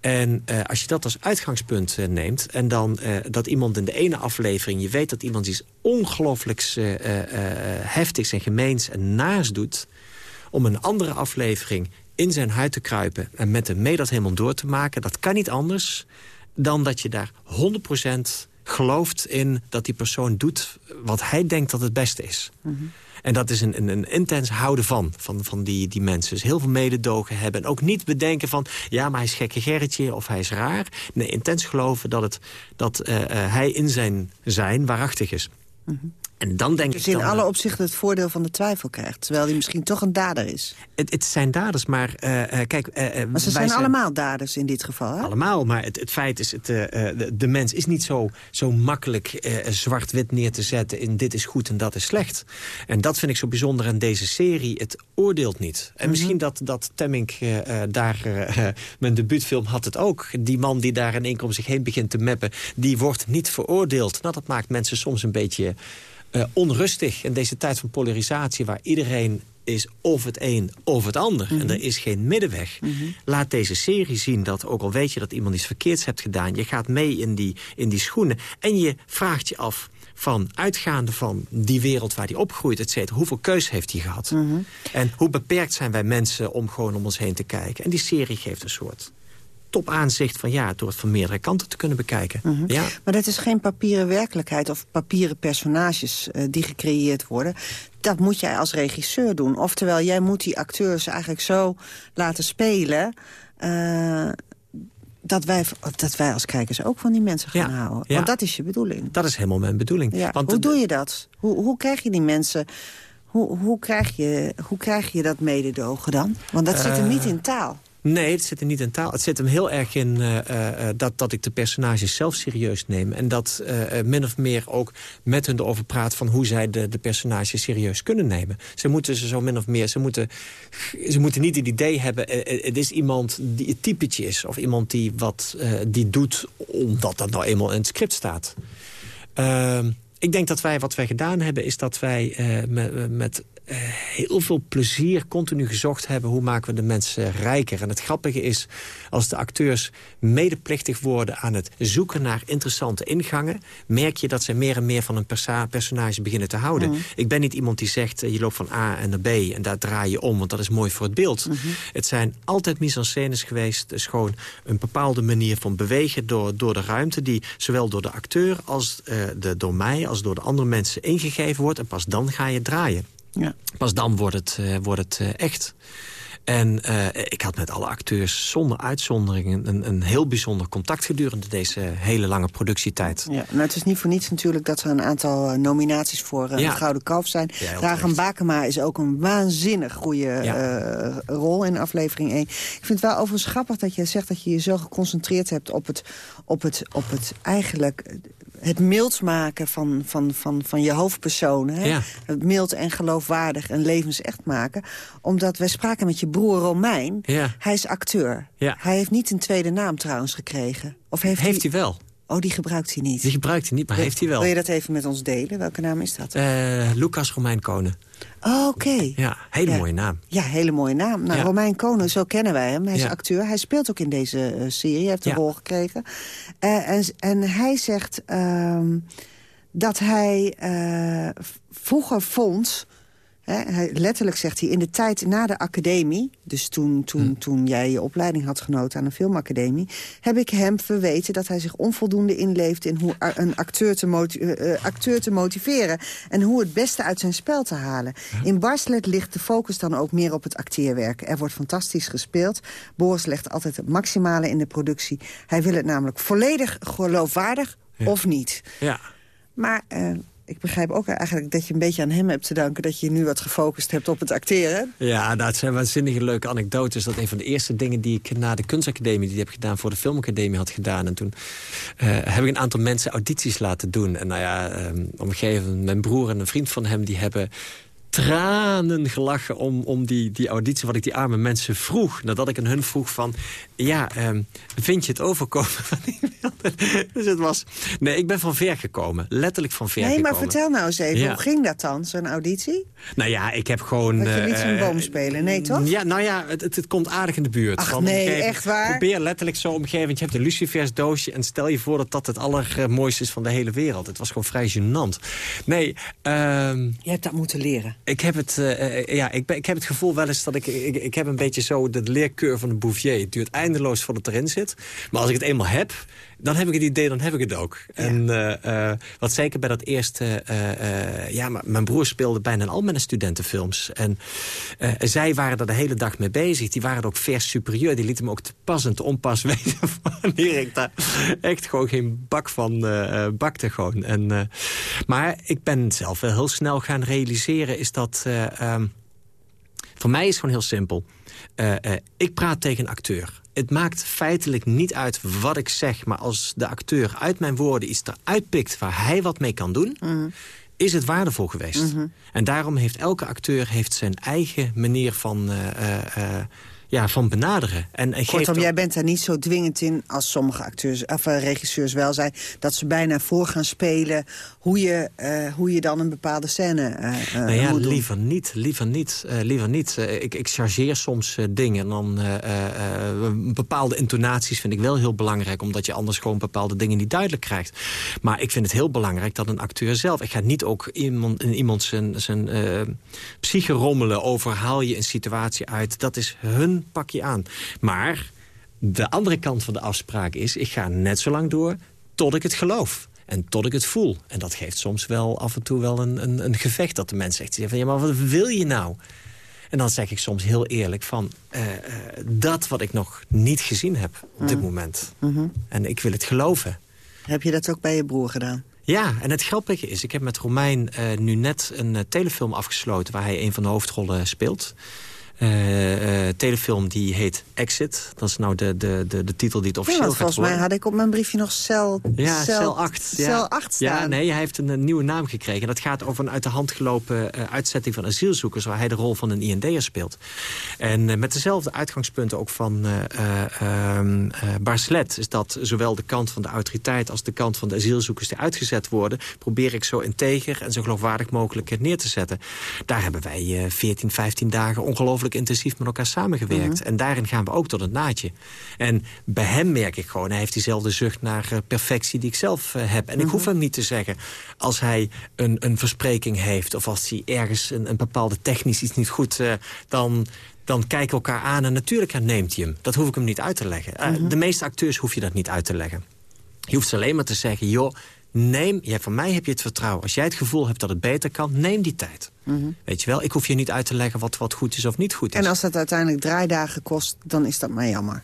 En eh, als je dat als uitgangspunt eh, neemt... en dan dat iemand in de ene aflevering... je weet dat iemand iets ongelooflijks heftigs en gemeens en naars doet... om een andere aflevering in zijn huid te kruipen... en met hem mee dat helemaal door te maken... dat kan niet anders dan dat je daar 100% gelooft in... dat die persoon doet wat hij denkt dat het beste is. En dat is een, een, een intens houden van, van, van die, die mensen. Dus heel veel mededogen hebben. En ook niet bedenken van, ja, maar hij is gekke Gerritje of hij is raar. Nee, intens geloven dat, het, dat eh, eh, hij in zijn zijn waarachtig is. En dan denk Dus ik in dan, alle eh, opzichten het voordeel van de twijfel krijgt. Terwijl hij misschien toch een dader is. het, het zijn daders, maar eh, eh, kijk... Maar ze wij zijn allemaal daders in dit geval, hè? Allemaal, maar het, het feit is, het, de, de mens is niet zo, zo makkelijk zwart-wit neer te zetten... in dit is goed en dat is slecht. En dat vind ik zo bijzonder aan deze serie. Het oordeelt niet. En misschien dat, dat Temmink daar... mijn debuutfilm had het ook. Die man die daar in één om zich heen begint te meppen... die wordt niet veroordeeld. Nou, dat maakt mensen soms een beetje eh, onrustig. In deze tijd van polarisatie waar iedereen is of het een of het ander. En er is geen middenweg. Laat deze serie zien dat, ook al weet je dat iemand iets verkeerds hebt gedaan... je gaat mee in die, in die schoenen en je vraagt je af... van uitgaande van die wereld waar die opgroeit, et cetera... hoeveel keus heeft hij gehad? En hoe beperkt zijn wij mensen om gewoon om ons heen te kijken? En die serie geeft een soort topaanzicht van ja, door het van meerdere kanten te kunnen bekijken. ja. Maar dat is geen papieren werkelijkheid of papieren personages eh, die gecreëerd worden. Dat moet jij als regisseur doen. Oftewel, jij moet die acteurs eigenlijk zo laten spelen... eh, dat, wij, dat wij als kijkers ook van die mensen gaan houden. ja. Want dat is je bedoeling. Dat is helemaal mijn bedoeling. Ja. Want hoe doe je dat? Hoe, hoe krijg je die mensen... Hoe, hoe, krijg je, hoe krijg je dat mededogen dan? Want dat zit hem Eh, niet in taal. Nee, het zit er niet in taal. Het zit hem heel erg in eh, eh, eh, dat, dat ik de personages zelf serieus neem. En dat min of meer ook met hun erover praat... van hoe zij de, de personages serieus kunnen nemen. Ze moeten ze zo min of meer... Ze moeten, ze moeten niet het idee hebben... het is iemand die het typetje is. Of iemand die wat die doet omdat dat nou eenmaal in het script staat. Ehm, ik denk dat wij wat wij gedaan hebben... is dat wij met, eh, heel veel plezier continu gezocht hebben... hoe maken we de mensen rijker. En het grappige is, als de acteurs medeplichtig worden... aan het zoeken naar interessante ingangen... merk je dat ze meer en meer van een personage beginnen te houden. Mhm. Ik ben niet iemand die zegt, eh, je loopt van A en naar B... en daar draai je om, want dat is mooi voor het beeld. Het zijn altijd mise-en-scènes geweest. Dus gewoon een bepaalde manier van bewegen door, door de ruimte... die zowel door de acteur als eh, de, door mij als door de andere mensen ingegeven wordt. En pas dan ga je draaien. Ja. Pas dan wordt het, eh, wordt het eh, echt. En eh, ik had met alle acteurs zonder uitzondering... Een, een heel bijzonder contact gedurende deze hele lange productietijd. Ja, nou, het is niet voor niets natuurlijk dat er een aantal nominaties voor Ja. Gouden Kalf zijn. Ja, Dragan Bakema is ook een waanzinnig goede rol in aflevering 1. Ik vind het wel overigens grappig dat je zegt dat je je zo geconcentreerd hebt op het, op het, op het eigenlijk het mild maken van, van, van, van je. Hè? Ja. Het mild en geloofwaardig en levensecht maken. Omdat wij spraken met je broer Romein. Ja. Hij is acteur. Ja. Hij heeft niet een tweede naam trouwens gekregen. Of heeft, Heeft hij wel. Oh, die gebruikt hij niet. Die gebruikt hij niet, maar Wil- heeft hij wel. Wil je dat even met ons delen? Welke naam is dat? Eh, Lucas Romein Konen. Oh, Oké. Ja, hele Ja. mooie naam. Ja, hele mooie naam. Nou, Ja. Romein Konen, zo kennen wij hem. Hij is Ja. acteur. Hij speelt ook in deze eh, serie. Hij heeft een Ja. rol gekregen. Eh, en, en hij zegt ehm, dat hij eh, vroeger vond... Hij, letterlijk zegt hij, in de tijd na de academie... dus toen, toen, Hm. toen jij je opleiding had genoten aan een filmacademie... heb ik hem verweten dat hij zich onvoldoende inleefde... in hoe een acteur te, eh, eh, acteur te motiveren... en hoe het beste uit zijn spel te halen. In Barslet ligt de focus dan ook meer op het acteerwerk. Er wordt fantastisch gespeeld. Boris legt altijd het maximale in de productie. Hij wil het namelijk volledig geloofwaardig of niet. Ja. Maar... eh, ik begrijp ook eigenlijk dat je een beetje aan hem hebt te danken... dat je nu wat gefocust hebt op het acteren. Ja, dat zijn waanzinnige leuke anekdotes. Dat een van de eerste dingen die ik na de kunstacademie... die heb gedaan voor de filmacademie had gedaan. En toen uh, heb ik een aantal mensen audities laten doen. En nou ja, um, op een gegeven mijn broer en een vriend van hem... die hebben tranen gelachen om, om die, die auditie... wat ik die arme mensen vroeg. Nadat ik aan hun vroeg van... ja, um, vind je het overkomen van die Dus het was... Nee, ik ben van ver gekomen. Letterlijk van ver nee, gekomen. Nee, maar vertel nou eens even. Ja. Hoe ging dat dan, zo'n auditie? Nou ja, ik heb gewoon... Dat je niet zo'n uh, boom spelen, nee toch? Ja, nou ja, het, het, het komt aardig in de buurt. Ach nee, echt waar? Probeer letterlijk zo omgeving. Je hebt een lucifers doosje en stel je voor dat dat het allermooiste is van de hele wereld. Het was gewoon vrij gênant. Nee, um, Je hebt dat moeten leren. Ik heb het, uh, ja, ik, ben, ik heb het gevoel wel eens dat ik, ik... Ik heb een beetje zo de leercurve van de Bouvier. Het duurt eindeloos voordat het erin zit. Maar als ik het eenmaal heb, dan heb ik het idee, dan heb ik het ook. Ja. En uh, uh, wat zeker bij dat eerste... Uh, ja, maar mijn broer speelde bijna al mijn studentenfilms. En zij waren er de hele dag mee bezig. Die waren er ook vers superieur. Die lieten me ook te pas en te onpas weten... wanneer ik daar echt gewoon geen bak van bakte. Gewoon. En, maar ik ben zelf wel heel snel gaan realiseren... is dat... Um, voor mij is het gewoon heel simpel. ik praat tegen een acteur het maakt feitelijk niet uit wat ik zeg... maar als de acteur uit mijn woorden iets eruit pikt... waar hij wat mee kan doen... Mm. is het waardevol geweest. -hmm. En daarom heeft elke acteur heeft zijn eigen manier van... Ja, van benaderen. En, en Kortom, jij bent daar niet zo dwingend in als sommige acteurs, of, uh, regisseurs wel zijn... dat ze bijna voor gaan spelen hoe je, uh, hoe je dan een bepaalde scène uh, nou ja, moet doen. liever niet, liever niet. liever niet. ik, ik chargeer soms dingen en dan bepaalde intonaties vind ik wel heel belangrijk... omdat je anders gewoon bepaalde dingen niet duidelijk krijgt. Maar ik vind het heel belangrijk dat een acteur zelf... ik ga niet ook iemand, in iemand zijn, zijn psyche rommelen over haal je een situatie uit. Dat is hun pak je aan. Maar de andere kant van de afspraak is... ik ga net zo lang door tot ik het geloof. En tot ik het voel. En dat geeft soms wel af en toe wel een, een, een gevecht. Dat de echt zeggen van... ja, maar wat wil je nou? En dan zeg ik soms heel eerlijk van... Uh, uh, dat wat ik nog niet gezien heb op dit mm. moment. Mm -hmm. En ik wil het geloven. Heb je dat ook bij je broer gedaan? Ja, en het grappige is, ik heb met Romein uh, nu net een telefilm afgesloten... waar hij een van de hoofdrollen speelt. Uh, uh, telefilm die heet Exit. Dat is nou de, de, de, de titel die het officieel ja, gaat volgens mij had ik op mijn briefje nog Cel, ja, cel, cel 8. Cel ja. 8 staan. Ja, nee, hij heeft een, een, nieuwe naam gekregen. Dat gaat over een uit de hand gelopen uh, uitzetting van asielzoekers... waar hij de rol van een IND'er speelt. En met dezelfde uitgangspunten ook van ehm, Barslet... is dat zowel de kant van de autoriteit als de kant van de asielzoekers... die uitgezet worden, probeer ik zo integer en zo geloofwaardig mogelijk neer te zetten. Daar hebben wij 14, 15 dagen ongelooflijk intensief met elkaar samengewerkt. -hmm. En daarin gaan we ook tot het naadje. En bij hem merk ik gewoon, hij heeft diezelfde zucht naar uh, perfectie die ik zelf uh, heb. En ik hoef hem niet te zeggen, als hij een, een verspreking heeft... of als hij ergens een, een bepaalde technisch iets niet goed... Uh, dan, dan kijken we elkaar aan en natuurlijk neemt hij hem. Dat hoef ik hem niet uit te leggen. -hmm. De meeste acteurs hoef je dat niet uit te leggen. Je hoeft alleen maar te zeggen, joh, neem, ja, van mij heb je het vertrouwen. Als jij het gevoel hebt dat het beter kan, neem die tijd. Mm -hmm. Weet je wel, ik hoef je niet uit te leggen wat, wat goed is of niet goed is. En als dat uiteindelijk draaidagen kost, dan is dat maar jammer.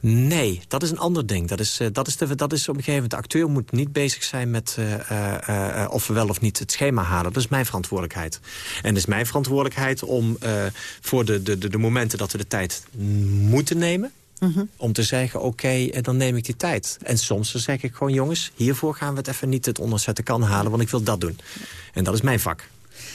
Nee, dat is een ander ding. Dat is, uh, dat is, de, dat is op een gegeven moment... de acteur moet niet bezig zijn met uh, uh, of we wel of niet het schema halen. Dat is mijn verantwoordelijkheid. En het is mijn verantwoordelijkheid om voor de, de, de, de momenten dat we de tijd moeten nemen... Mm -hmm. Om te zeggen, oké, okay, dan neem ik die tijd. En soms dan zeg ik gewoon, jongens, hiervoor gaan we het even niet het onderzetten kan halen... want ik wil dat doen. En dat is mijn vak.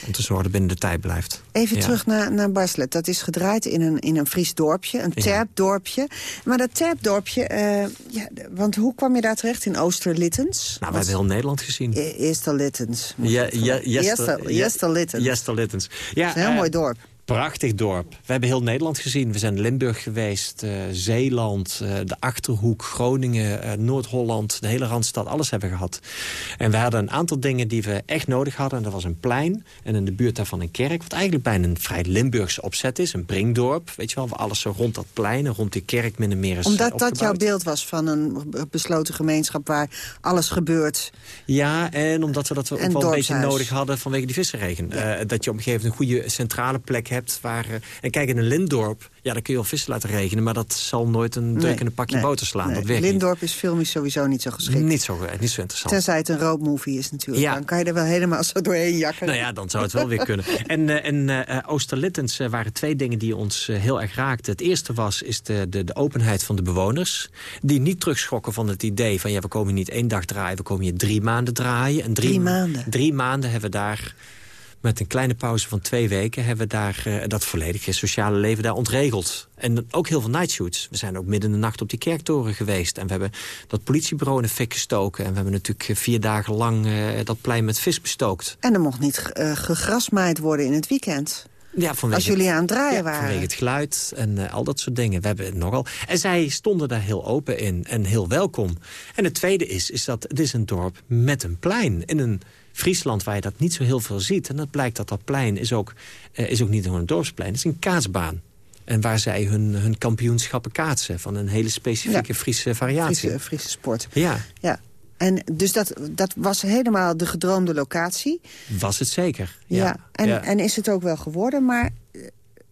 Om te zorgen dat binnen de tijd blijft. Even ja. terug naar, naar Barslet. Dat is gedraaid in een, in een Fries dorpje, een terpdorpje. Maar dat terpdorpje, uh, ja, want hoe kwam je daar terecht in Oosterlittens? Nou, we hebben heel Nederland gezien. E Eersterlittens. Ja, ja, Eersterlittens. Eersterlittens. Ja, dat is een heel uh, mooi dorp. Prachtig dorp. We hebben heel Nederland gezien. We zijn Limburg geweest, uh, Zeeland, uh, de Achterhoek, Groningen, uh, Noord-Holland, de hele Randstad, alles hebben we gehad. En we hadden een aantal dingen die we echt nodig hadden. En dat was een plein en in de buurt daarvan een kerk. Wat eigenlijk bijna een vrij Limburgse opzet is. Een bringdorp, weet je wel. Waar alles zo rond dat plein en rond die kerk min en meer is Omdat opgebouwd. dat jouw beeld was van een besloten gemeenschap waar alles gebeurt. Ja, en omdat we dat ook wel een beetje nodig hadden vanwege die vissenregen. Ja. dat je op een gegeven moment een goede centrale plek hebt hebt. Waar, uh, en kijk, in een Lindorp, ja, daar kun je al vissen laten regenen... maar dat zal nooit een deuk in een pakje boter slaan. Dat werkt Lindorp niet. is filmisch sowieso niet zo geschikt. Niet zo, niet zo interessant. Tenzij het een roadmovie is natuurlijk. Ja. Dan kan je er wel helemaal zo doorheen jakken. Nou ja, dan zou het wel weer kunnen. En, uh, en uh, Oosterlittens waren twee dingen die ons heel erg raakten. Het eerste was is de, de, de openheid van de bewoners. Die niet terugschrokken van het idee van... ja, we komen niet één dag draaien, we komen hier drie maanden draaien. En drie, drie maanden? Drie maanden hebben we daar met een kleine pauze van twee weken... hebben we daar uh, dat volledige sociale leven daar ontregeld. En ook heel veel nightshoots. We zijn ook midden in de nacht op die kerktoren geweest. En we hebben dat politiebureau in de fik gestoken. En we hebben natuurlijk vier dagen lang uh, dat plein met vis bestookt. En er mocht niet uh, gegrasmaaid worden in het weekend. Ja, Als jullie aan het draaien ja, waren. Vanwege het geluid en uh, al dat soort dingen. We hebben het nogal. En zij stonden daar heel open in en heel welkom. En het tweede is, is dat het is een dorp met een plein. In een Friesland waar je dat niet zo heel veel ziet. En dat blijkt dat dat plein is ook, uh, is ook niet gewoon een dorpsplein. Het is een kaatsbaan. En waar zij hun, hun kampioenschappen kaatsen. Van een hele specifieke ja. Friese variatie. Friese, Friese sport. Ja. ja. En dus dat, dat was helemaal de gedroomde locatie. Was het zeker, ja. ja. En, ja. en is het ook wel geworden, maar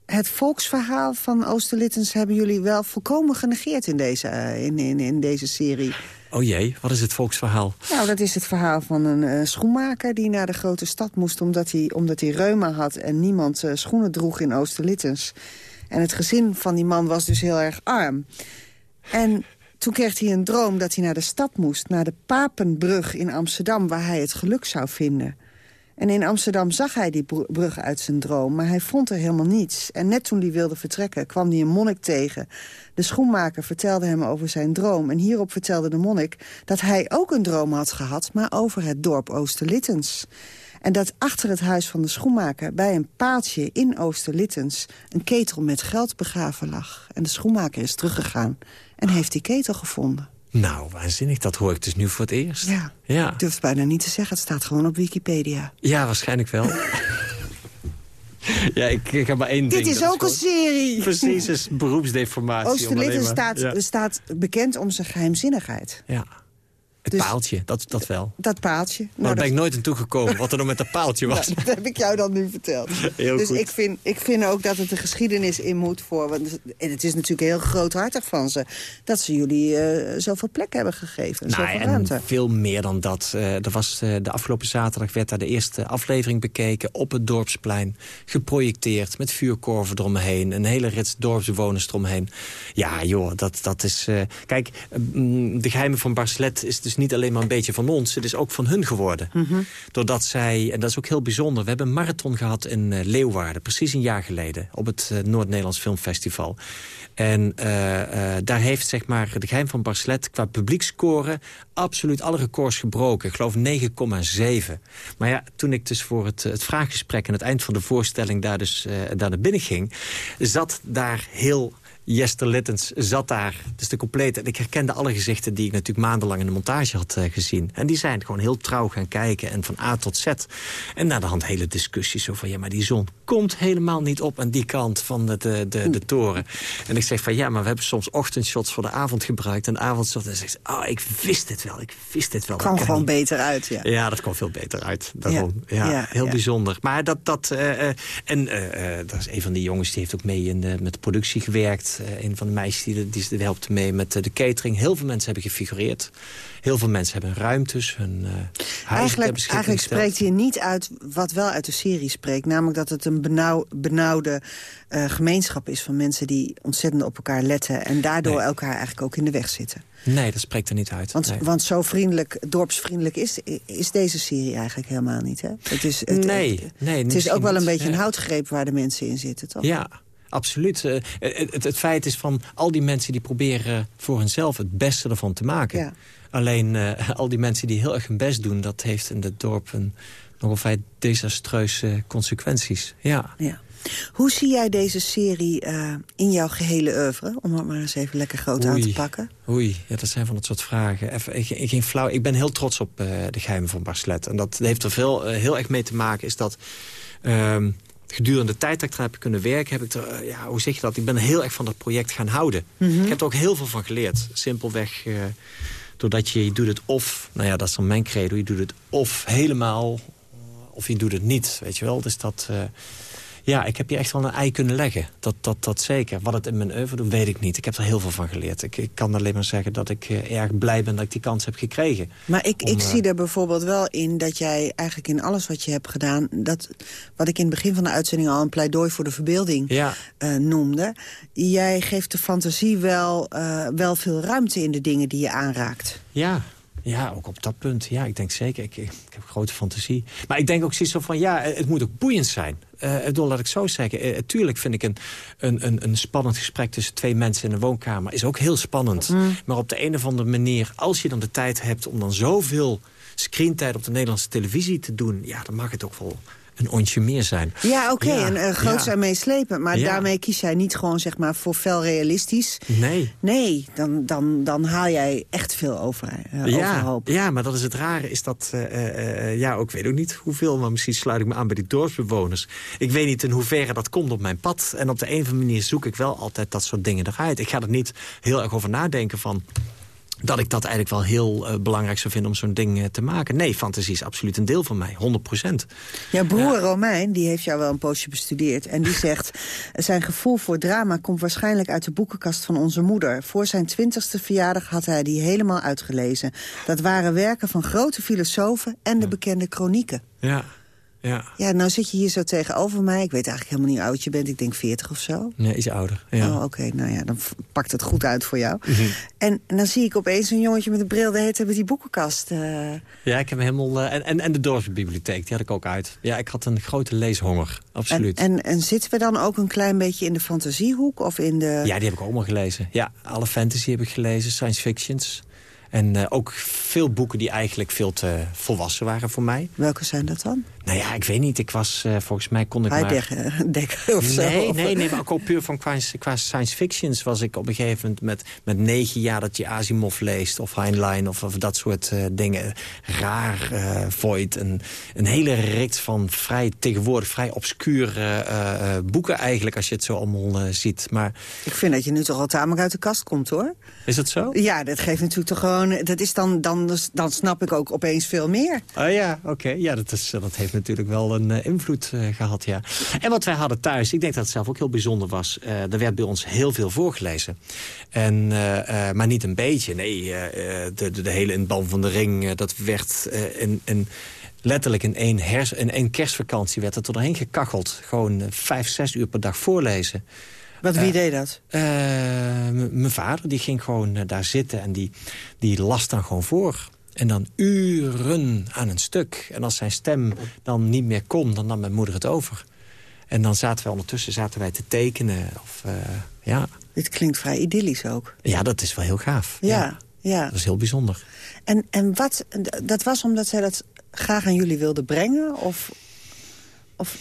het volksverhaal van Oosterlittens... hebben jullie wel volkomen genegeerd in deze, uh, in, in, in deze serie. Oh jee, wat is het volksverhaal? Nou, dat is het verhaal van een uh, schoenmaker die naar de grote stad moest... omdat hij, omdat hij reuma had en niemand uh, schoenen droeg in Oosterlittens. En het gezin van die man was dus heel erg arm. En toen kreeg hij een droom dat hij naar de stad moest... naar de Papenbrug in Amsterdam, waar hij het geluk zou vinden. En in Amsterdam zag hij die brug uit zijn droom, maar hij vond er helemaal niets. En net toen hij wilde vertrekken, kwam hij een monnik tegen. De schoenmaker vertelde hem over zijn droom. En hierop vertelde de monnik dat hij ook een droom had gehad... maar over het dorp Oosterlittens. En dat achter het huis van de schoenmaker, bij een paaltje in Oosterlittens... een ketel met geld begraven lag. En de schoenmaker is teruggegaan en heeft die ketel gevonden. Nou, waanzinnig. Dat hoor ik dus nu voor het eerst. Ja, ja. ik durf het bijna niet te zeggen. Het staat gewoon op Wikipedia. Ja, waarschijnlijk wel. ja, ik, ik heb maar één Dit ding. is ook is een serie. Precies, is beroepsdeformatie. Oosterlitten maar... staat, ja. staat bekend om zijn geheimzinnigheid. Ja. Het Dus- paaltje, dat, dat wel. Dat paaltje. Maar Nou, daar ben ik nooit aan toegekomen, wat er dan met dat paaltje was. Nou, dat heb ik jou dan nu verteld. Heel dus goed. Ik, vind, ik vind ook dat het de geschiedenis in moet voor... Want, en het is natuurlijk heel groothartig van ze... dat ze jullie eh, zoveel plek hebben gegeven. Nou, zoveel en ruimte. veel meer dan dat. Eh, er was, eh, de afgelopen zaterdag werd daar de eerste aflevering bekeken... op het dorpsplein, geprojecteerd, met vuurkorven eromheen... een hele rits dorpsbewoners eromheen. Ja, joh, dat, dat is... kijk, mm, de geheimen van Barslet is dus niet alleen maar een beetje van ons... het is ook van hun geworden. Mhm. Doordat zij, en dat is ook heel bijzonder... we hebben een marathon gehad in eh, Leeuwarden, precies een jaar geleden... op het eh, Noord-Nederlands Filmfestival. En eh, daar heeft zeg maar, de geheim van Barslet qua publiekscore... absoluut alle records gebroken. Ik geloof 9,7. Maar ja, toen ik dus voor het, het vraaggesprek... aan het eind van de voorstelling daar dus daar naar binnen ging... zat daar heel... Jester Littens zat daar, dus de complete... En ik herkende alle gezichten die ik natuurlijk maandenlang in de montage had eh, gezien. En die zijn gewoon heel trouw gaan kijken en van A tot Z. En na de hand hele discussies van... ja, maar die zon komt helemaal niet op aan die kant van de, de, de, de toren. En ik zeg van ja, maar we hebben soms ochtendshots voor de avond gebruikt... en avondshots. En ze zegt, oh, ik wist het wel, ik wist het wel. kwam gewoon niet. beter uit, ja. Ja, dat kwam veel beter uit. Daarom. Ja, Ja, ja, heel ja. bijzonder. Maar dat... dat eh, eh, en dat is een van die jongens die heeft ook mee in de, met de productie gewerkt. Eh, een van de meisjes die, die, die helpt mee met eh, de catering. Heel veel mensen hebben gefigureerd. Heel veel mensen hebben ruimtes, hun uh, Eigenlijk, eigenlijk spreekt hier niet uit wat wel uit de serie spreekt. Namelijk dat het een benauw, benauwde gemeenschap is van mensen... die ontzettend op elkaar letten en daardoor Nee. elkaar eigenlijk ook in de weg zitten. Nee, dat spreekt er niet uit. Want, nee. want zo vriendelijk, dorpsvriendelijk is, is deze serie eigenlijk helemaal niet. Hè? Het is, het, Nee, het, nee, het is ook wel een niet. beetje een houtgreep waar de mensen in zitten, toch? Ja, absoluut. Eh, het, het, feit is van al die mensen die proberen voor hunzelf het beste ervan te maken. Ja. Alleen eh, al die mensen die heel erg hun best doen... dat heeft in het dorp een nogal vrij desastreuze consequenties. Ja. Ja. Hoe zie jij deze serie eh, in jouw gehele oeuvre? Om het maar eens even lekker groot aan te pakken. Oei, ja, dat zijn van dat soort vragen. Even, ging flauw, ik ben heel trots op de geheimen van Barslet. En dat heeft er veel, heel erg mee te maken... is dat ehm, gedurende de tijd dat ik eraan heb kunnen werken... heb ik er, eh, ja, hoe zeg je dat? Ik ben heel erg van dat project gaan houden. Mhm. Ik heb er ook heel veel van geleerd. Simpelweg... eh, doordat je, je doet het of, nou ja, dat is dan mijn credo... je doet het of helemaal, of je doet het niet, weet je wel. Dus dat, eh, Ja, ik heb hier echt wel een ei kunnen leggen. Dat, dat, dat zeker. Wat het in mijn oeuvre doet, weet ik niet. Ik heb er heel veel van geleerd. Ik, ik kan alleen maar zeggen dat ik eh, erg blij ben dat ik die kans heb gekregen. Maar ik, Om, ik eh, zie er bijvoorbeeld wel in dat jij eigenlijk in alles wat je hebt gedaan... Dat, wat ik in het begin van de uitzending al een pleidooi voor de verbeelding Ja. eh, noemde... jij geeft de fantasie wel, eh, wel veel ruimte in de dingen die je aanraakt. Ja, ja, ook op dat punt. Ja, ik denk zeker. Ik, ik, ik heb grote fantasie. Maar ik denk ook zoiets zo van, ja, het moet ook boeiend zijn. Eh bedoel, laat ik zo zeggen. Eh, tuurlijk vind ik een, een, een, een spannend gesprek tussen twee mensen in een woonkamer... is ook heel spannend. Mm. Maar op de een of andere manier, als je dan de tijd hebt... om dan zoveel screentijd op de Nederlandse televisie te doen... ja, dan mag het ook wel een ontje meer zijn. Ja, oké, Ja, en eh, groots ja. en meeslepend. Maar Ja. daarmee kies jij niet gewoon zeg maar, voor fel realistisch. Nee. Nee, dan, dan, dan haal jij echt veel over, eh, ja, overhoop. ja, maar dat is het rare. Is dat, eh, eh, ja, ook weet ook niet hoeveel, maar misschien sluit ik me aan bij die dorpsbewoners. Ik weet niet in hoeverre dat komt op mijn pad. En op de een of andere manier zoek ik wel altijd dat soort dingen eruit. Ik ga er niet heel erg over nadenken van dat ik dat eigenlijk wel heel eh, belangrijk zou vinden om zo'n ding eh, te maken. Nee, fantasie is absoluut een deel van mij, 100 procent. Jouw broer Romein, die heeft jou wel een poosje bestudeerd. En die zegt, zijn gevoel voor drama komt waarschijnlijk uit de boekenkast van onze moeder. Voor zijn twintigste verjaardag had hij die helemaal uitgelezen. Dat waren werken van grote filosofen en de bekende kronieken. Ja, ja. Ja, nou zit je hier zo tegenover mij. Ik weet eigenlijk helemaal niet hoe oud je bent. Ik denk 40 of zo. Nee, iets ouder. Ja. Oh, oké. Nou ja, dan pakt het goed uit voor jou. Mhm. En, en dan zie ik opeens een jongetje met een bril... de tijd met die boekenkast. eh. Ja, ik heb hem helemaal... eh, en, en, en de dorpsbibliotheek, die had ik ook uit. Ja, ik had een grote leeshonger, absoluut. en, en zitten we dan ook een klein beetje in de fantasiehoek? Of in de... Ja, die heb ik ook allemaal gelezen. Ja, alle fantasy heb ik gelezen, science fictions. En eh, ook veel boeken die eigenlijk veel te volwassen waren voor mij. Welke zijn dat dan? Nou ja, ik weet niet. Ik was, eh, volgens mij kon ik maar... Dekker of zo? Nee, nee, nee, maar ook al puur van qua, qua science fictions was ik op een gegeven moment met, met negen jaar dat je Asimov leest of Heinlein of, of dat soort eh, dingen. Raar, eh Void, een, een hele reeks van vrij tegenwoordig vrij obscure eh, eh, boeken eigenlijk als je het zo allemaal eh, ziet. Maar Ik vind dat je nu toch al tamelijk uit de kast komt, hoor. is dat zo? Ja, dat geeft natuurlijk toch gewoon... Dat is dan, dan, dan snap ik ook opeens veel meer. Oh ja, oké. Ja, dat, is, dat heeft natuurlijk wel een eh, invloed eh, gehad, ja. En wat wij hadden thuis, ik denk dat het zelf ook heel bijzonder was. eh, er werd bij ons heel veel voorgelezen. En, maar niet een beetje, nee. de, de, de hele inbal van de ring, dat werd in... in Letterlijk in één, hers, in één kerstvakantie werd het er doorheen gekacheld. Gewoon vijf, zes uur per dag voorlezen. Wat, wie deed dat? mijn vader die ging gewoon daar zitten en die, die las dan gewoon voor. En dan uren aan een stuk. En als zijn stem dan niet meer kon, dan nam mijn moeder het over. En dan zaten wij ondertussen zaten wij te tekenen. Of, eh, ja. Dit klinkt vrij idyllisch ook. ja, dat is wel heel gaaf. Ja, ja. Dat is heel bijzonder. En, en wat, dat was omdat zij dat graag aan jullie wilde brengen? Of, of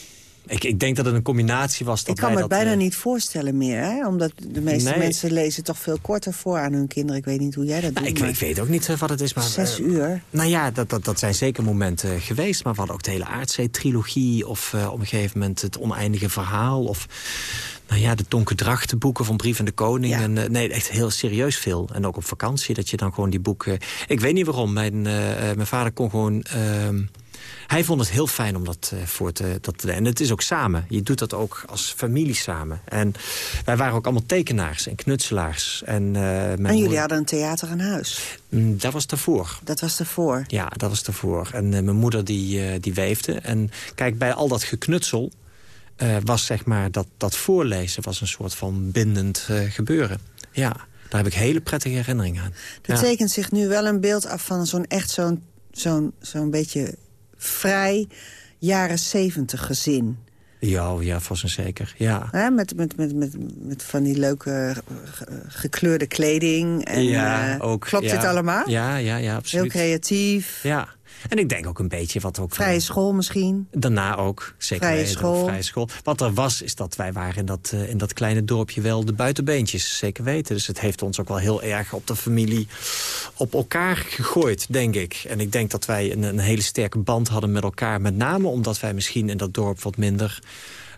Ik, ik denk dat het een combinatie was. Dat ik kan me het dat, bijna eh, niet voorstellen meer, hè? Omdat de meeste Nee. mensen lezen toch veel korter voor aan hun kinderen. Ik weet niet hoe jij dat Nou, doet. ik, maar ik weet ook niet eh, wat het is. Maar, Zes eh, uur? Nou ja, dat, dat, dat zijn zeker momenten geweest. Maar we hadden ook de hele Aardzee-trilogie... of op een gegeven moment het oneindige verhaal... of nou ja, de Tonke boeken van Brief en de Koning. En, nee, echt heel serieus veel. En ook op vakantie, dat je dan gewoon die boeken... Ik weet niet waarom. Mijn, mijn vader kon gewoon... hij vond het heel fijn om dat eh, voor te, dat te En het is ook samen. Je doet dat ook als familie samen. En wij waren ook allemaal tekenaars en knutselaars. En, eh, En jullie moeder- hadden een theater aan huis. Mm, dat was daarvoor. Dat was ervoor. Ja, dat was daarvoor. En eh, mijn moeder die, die weefde. En kijk, bij al dat geknutsel... was zeg maar dat, dat voorlezen was een soort van bindend gebeuren. Ja, daar heb ik hele prettige herinneringen aan. Er Ja. tekent zich nu wel een beeld af van zo'n echt zo'n zo'n zo'n beetje vrij jaren zeventig gezin. Ja, oh ja, vast en zeker. Ja. Met, met, met, met, met van die leuke eh, ge- gekleurde kleding. En, ja, eh, ook. klopt ja. dit allemaal? Ja, ja, ja, Heel absoluut. creatief. Ja. En ik denk ook een beetje wat ook... Vrije school misschien. Daarna ook, zeker Vrije school. vrije school. Wat er was, is dat wij waren in dat, eh, in dat kleine dorpje wel de buitenbeentjes, zeker weten. Dus het heeft ons ook wel heel erg op de familie op elkaar gegooid, denk ik. En ik denk dat wij een, een hele sterke band hadden met elkaar. Met name omdat wij misschien in dat dorp wat minder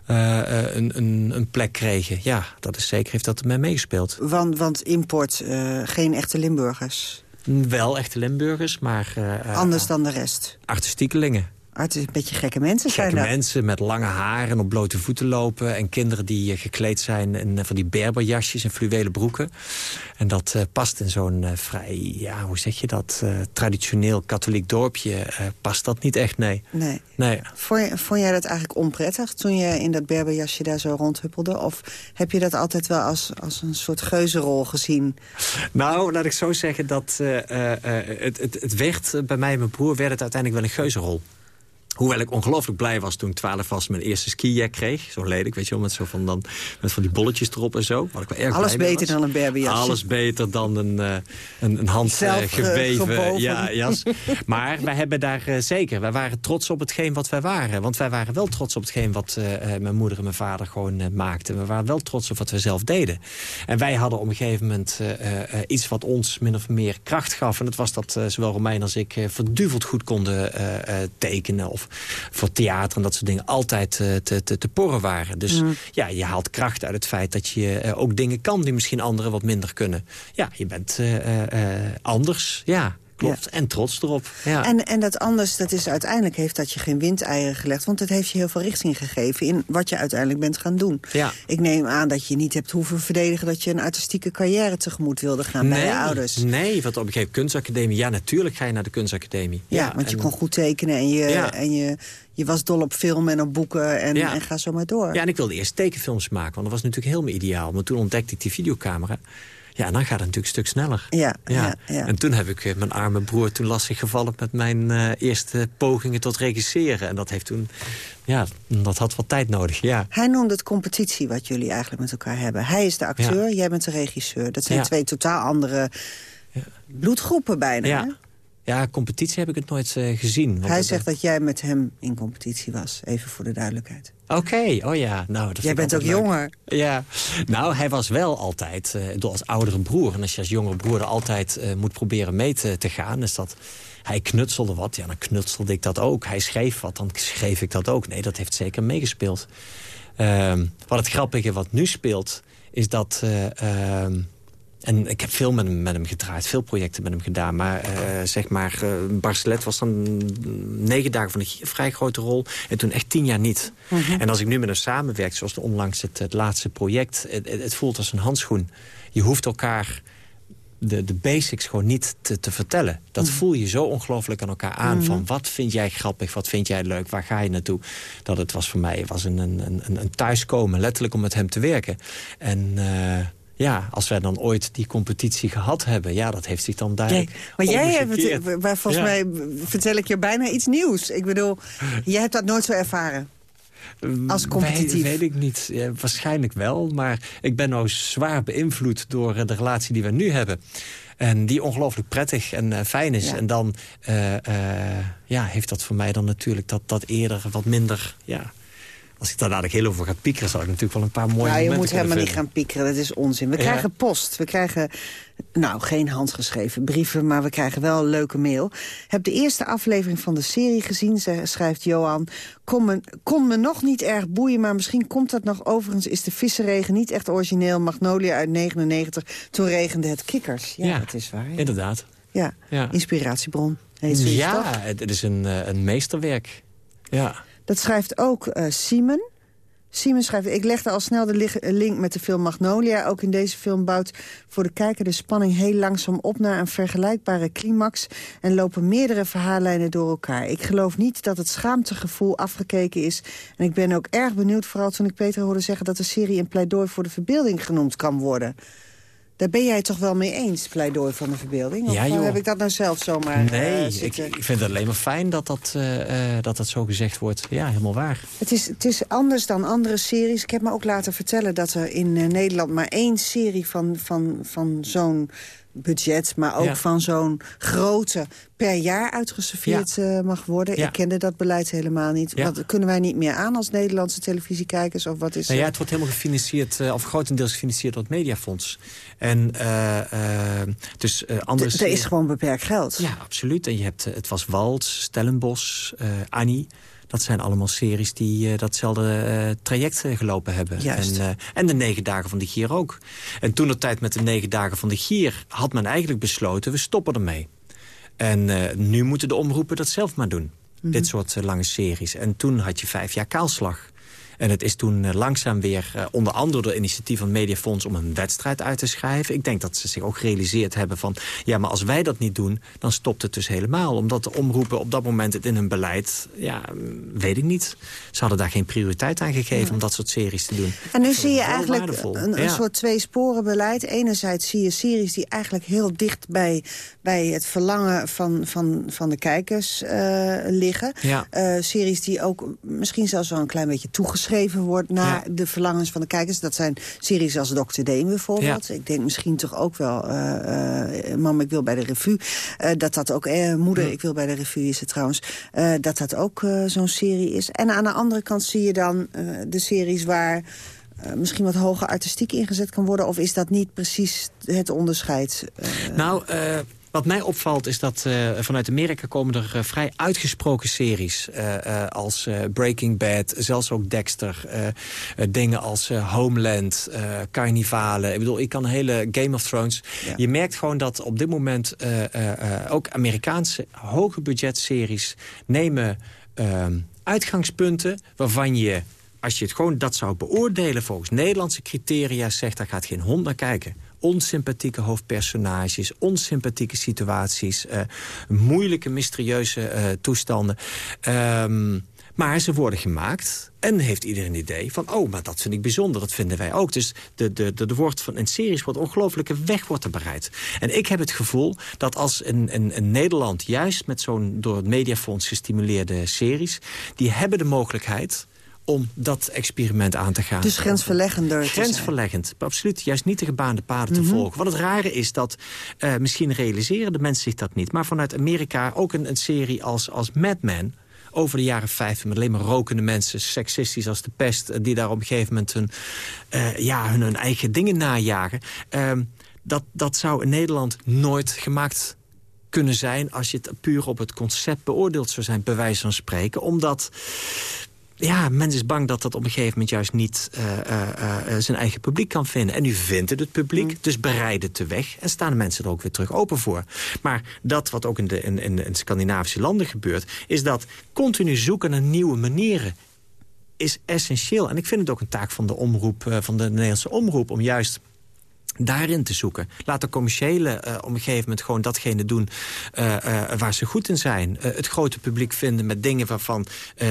eh, eh, een, een, een plek kregen. Ja, dat is zeker, heeft dat mee meegespeeld. Want, want import, geen echte Limburgers. Wel echte Limburgers, maar... eh, eh, Anders dan de rest. Artistiekelingen. Het is een beetje gekke mensen zijn Gekke mensen met lange haar en op blote voeten lopen. En kinderen die eh, gekleed zijn in eh, van die berberjasjes en fluwelen broeken. En dat eh, past in zo'n vrij, ja, hoe zeg je dat, traditioneel katholiek dorpje. past dat niet echt, nee. Nee. Nee, Vond, jij dat eigenlijk onprettig toen je in dat berberjasje daar zo rondhuppelde? Of heb je dat altijd wel als, als een soort geuzenrol gezien? Nou, laat ik zo zeggen dat het, het, het werd bij mij en mijn broer werd het uiteindelijk wel een geuzenrol. Hoewel ik ongelooflijk blij was toen ik 12 was mijn eerste skijack kreeg. Zo lelijk, weet je wel, met, zo van, dan, met van die bolletjes erop en zo. Wat ik wel erg Alles beter was. dan een berberjasje. Alles beter dan een, eh, een, een hand Zelf, eh, eh, ja, jas. Maar wij hebben daar zeker, wij waren trots op hetgeen wat wij waren. Want wij waren wel trots op hetgeen wat mijn moeder en mijn vader gewoon maakten. We waren wel trots op wat we zelf deden. En wij hadden op een gegeven moment iets wat ons min of meer kracht gaf. En dat was dat zowel Romein als ik verduveld goed konden tekenen. Of voor theater en dat soort dingen altijd eh, te, te, te porren waren. Dus Mm. ja, je haalt kracht uit het feit dat je eh, ook dingen kan die misschien anderen wat minder kunnen. Ja, je bent eh, anders. Ja, klopt. En trots erop. Ja. En, en dat anders, dat is uiteindelijk heeft dat je geen windeieren gelegd. Want het heeft je heel veel richting gegeven in wat je uiteindelijk bent gaan doen. Ja. Ik neem aan dat je niet hebt hoeven verdedigen... dat je een artistieke carrière tegemoet wilde gaan bij je ouders. Nee, want op een gegeven moment kunstacademie. Ja, natuurlijk ga je naar de kunstacademie. Ja, want je kon goed tekenen en je, en je, je was dol op film en op boeken en, Ja. en ga zo maar door. Ja, en ik wilde eerst tekenfilms maken, want dat was natuurlijk heel mijn ideaal. Maar toen ontdekte ik die videocamera. Ja, en dan gaat het natuurlijk een stuk sneller. Ja, ja, ja. En toen heb ik eh, mijn arme broer toen lastig gevallen... met mijn eh, eerste pogingen tot regisseren. En dat heeft toen... Ja, dat had wat tijd nodig, ja. Hij noemde het competitie wat jullie eigenlijk met elkaar hebben. Hij is de acteur, jij bent de regisseur. Dat zijn twee totaal andere bloedgroepen bijna. hè? Ja. Ja, competitie heb ik het nooit eh, gezien. want Hij zegt dat jij met hem in competitie was. Even voor de duidelijkheid. Oké, oh ja. Nou, dat Jij bent ook leuk. jonger. Ja, nou, hij was wel altijd, door als oudere broer... en als je als jongere broer er altijd eh, moet proberen mee te, te gaan... is dat hij knutselde wat, ja, dan knutselde ik dat ook. Hij schreef wat, dan schreef ik dat ook. Nee, dat heeft zeker meegespeeld. Ehm, wat het grappige wat nu speelt, is dat... eh, ehm, en ik heb veel met hem, met hem gedraaid, veel projecten met hem gedaan. Maar eh, zeg maar, eh Barcelet was dan negen dagen van een vrij grote rol. En toen echt tien jaar niet. Mhm. En als ik nu met hem samenwerk, zoals de onlangs het, het laatste project... Het, het, het voelt als een handschoen. Je hoeft elkaar de, de basics gewoon niet te, te vertellen. Dat Mhm. voel je zo ongelooflijk aan elkaar aan. Mhm. Van wat vind jij grappig, wat vind jij leuk, waar ga je naartoe? Dat het was voor mij was een, een, een, een thuiskomen, letterlijk om met hem te werken. En... eh, ja, als wij dan ooit die competitie gehad hebben... ja, dat heeft zich dan duidelijk Nee, maar jij hebt, het- waar volgens Ja. mij vertel ik je bijna iets nieuws. Ik bedoel, jij hebt dat nooit zo ervaren. Als competitief. Weet, weet ik niet. Ja, waarschijnlijk wel. Maar ik ben nou zwaar beïnvloed door eh, de relatie die we nu hebben. En die ongelooflijk prettig en eh, fijn is. Ja. En dan eh, eh, ja, heeft dat voor mij dan natuurlijk dat, dat eerder wat minder... Ja, als ik daar dadelijk heel over ga piekeren... zal ik natuurlijk wel een paar mooie Nou, je moet helemaal niet gaan piekeren, dat is onzin. We Ja. krijgen post, we krijgen, nou, geen handgeschreven brieven... maar we krijgen wel een leuke mail. Heb de eerste aflevering van de serie gezien, schrijft Johan. Kon me, kon me nog niet erg boeien, maar misschien komt dat nog. Overigens is de vissenregen niet echt origineel. Magnolia uit 99, toen regende het kikkers. Ja, Ja, dat is waar. Ja, Inderdaad. ja. Ja. inspiratiebron. Heet ja, het is een, eh, een meesterwerk. Ja. Dat schrijft ook eh Simon. Simon schrijft, ik legde al snel de lig- link met de film Magnolia. Ook in deze film bouwt voor de kijker de spanning heel langzaam op... naar een vergelijkbare climax en lopen meerdere verhaallijnen door elkaar. Ik geloof niet dat het schaamtegevoel afgekeken is. En ik ben ook erg benieuwd, vooral toen ik Peter hoorde zeggen... dat de serie een pleidooi voor de verbeelding genoemd kan worden. Daar ben jij het toch wel mee eens, pleidooi van de verbeelding? Of Ja, eh, joh. heb ik dat nou zelf zomaar eh, Nee, ik, zitten? ik vind het alleen maar fijn dat dat, eh, eh, dat dat zo gezegd wordt. Ja, helemaal waar. Het is, het is anders dan andere series. Ik heb me ook laten vertellen dat er in eh, Nederland maar één serie van, van, van zo'n budget... maar ook Ja. van zo'n grote per jaar uitgeserveerd eh, mag worden. Ja. Ik kende dat beleid helemaal niet. Ja. Wat, kunnen wij niet meer aan als Nederlandse televisiekijkers? Of wat is Nou ja, het wordt helemaal gefinancierd, eh, of grotendeels gefinancierd door het Mediafonds. En eh, dus andere... D- Er is gewoon beperkt geld. Ja, absoluut. En je hebt, het was Wals, Stellenbosch, eh, Annie. Dat zijn allemaal series die eh, datzelfde eh, traject eh, gelopen hebben. Juist. En, eh, en de negen dagen van de Gier ook. En toen de tijd met de negen dagen van de Gier had men eigenlijk besloten... we stoppen ermee. En nu moeten de omroepen dat zelf maar doen. Dit soort lange series. En toen had je vijf jaar kaalslag. En het is toen eh, langzaam weer, uh, onder andere door initiatief van het Mediafonds... om een wedstrijd uit te schrijven. Ik denk dat ze zich ook gerealiseerd hebben van... ja, maar als wij dat niet doen, dan stopt het dus helemaal. Omdat de omroepen op dat moment het in hun beleid... ja, weet ik niet. Ze hadden daar geen prioriteit aan gegeven ja. om dat soort series te doen. En nu zie je eigenlijk een, een ja. soort tweesporenbeleid. Enerzijds zie je series die eigenlijk heel dicht bij, bij het verlangen van, van, van de kijkers uh, liggen. Ja. series die ook misschien zelfs wel een klein beetje toegeschreven geschreven wordt naar ja. de verlangens van de kijkers. Dat zijn series als Dr. Deen bijvoorbeeld. Ja. Ik denk misschien toch ook wel uh, uh, Mam, ik wil bij de revue. Uh, dat dat ook, Moeder, ja. ik wil bij de revue is het trouwens. dat dat ook zo'n serie is. En aan de andere kant zie je dan de series waar... Uh, misschien wat hoger artistiek ingezet kan worden? Of is dat niet precies het onderscheid? Uh... Nou, uh, wat mij opvalt is dat uh, vanuit Amerika komen er uh, vrij uitgesproken series. Uh, als Breaking Bad, zelfs ook Dexter. dingen als Homeland, Carnivale. Ik bedoel, ik kan hele Game of Thrones. Ja. Je merkt gewoon dat op dit moment ook Amerikaanse hoge budgetseries nemen ehm, uitgangspunten waarvan je als je het gewoon dat zou beoordelen volgens Nederlandse criteria... zegt, daar gaat geen hond naar kijken onsympathieke hoofdpersonages, onsympathieke situaties, uh, moeilijke, mysterieuze uh, toestanden. Um, maar ze worden gemaakt en heeft iedereen een idee van... oh, maar dat vind ik bijzonder, dat vinden wij ook. Dus de, de, de, de wordt van een series wordt ongelooflijke weg wordt er bereid. En ik heb het gevoel dat als een, een Nederland... juist met zo'n door het Mediafonds gestimuleerde series... die hebben de mogelijkheid om dat experiment aan te gaan. Dus grensverleggender Grensverleggend, absoluut. Juist niet de gebaande paden te mm -hmm. volgen. Wat het rare is dat, uh, misschien realiseren de mensen zich dat niet... maar vanuit Amerika ook een, een serie als, als Mad Men over de jaren 50 met alleen maar rokende mensen, seksistisch als de pest... die daar op een gegeven moment hun, uh, ja, hun, hun, eigen dingen najagen. Uh, dat, dat zou in Nederland nooit gemaakt kunnen zijn... als je het puur op het concept beoordeeld zou zijn, bij wijze van spreken. Omdat ja, men is bang dat dat op een gegeven moment juist niet uh, uh, uh, zijn eigen publiek kan vinden. En nu vindt het het publiek, mm. dus bereiden te weg. En staan de mensen er ook weer terug open voor. Maar dat wat ook in de, in, in de Scandinavische landen gebeurt... is dat continu zoeken naar nieuwe manieren is essentieel. En ik vind het ook een taak van de omroep, van de Nederlandse omroep... om juist daarin te zoeken. Laat de commerciële uh, op een gegeven moment gewoon datgene doen uh, uh, waar ze goed in zijn. het grote publiek vinden met dingen waarvan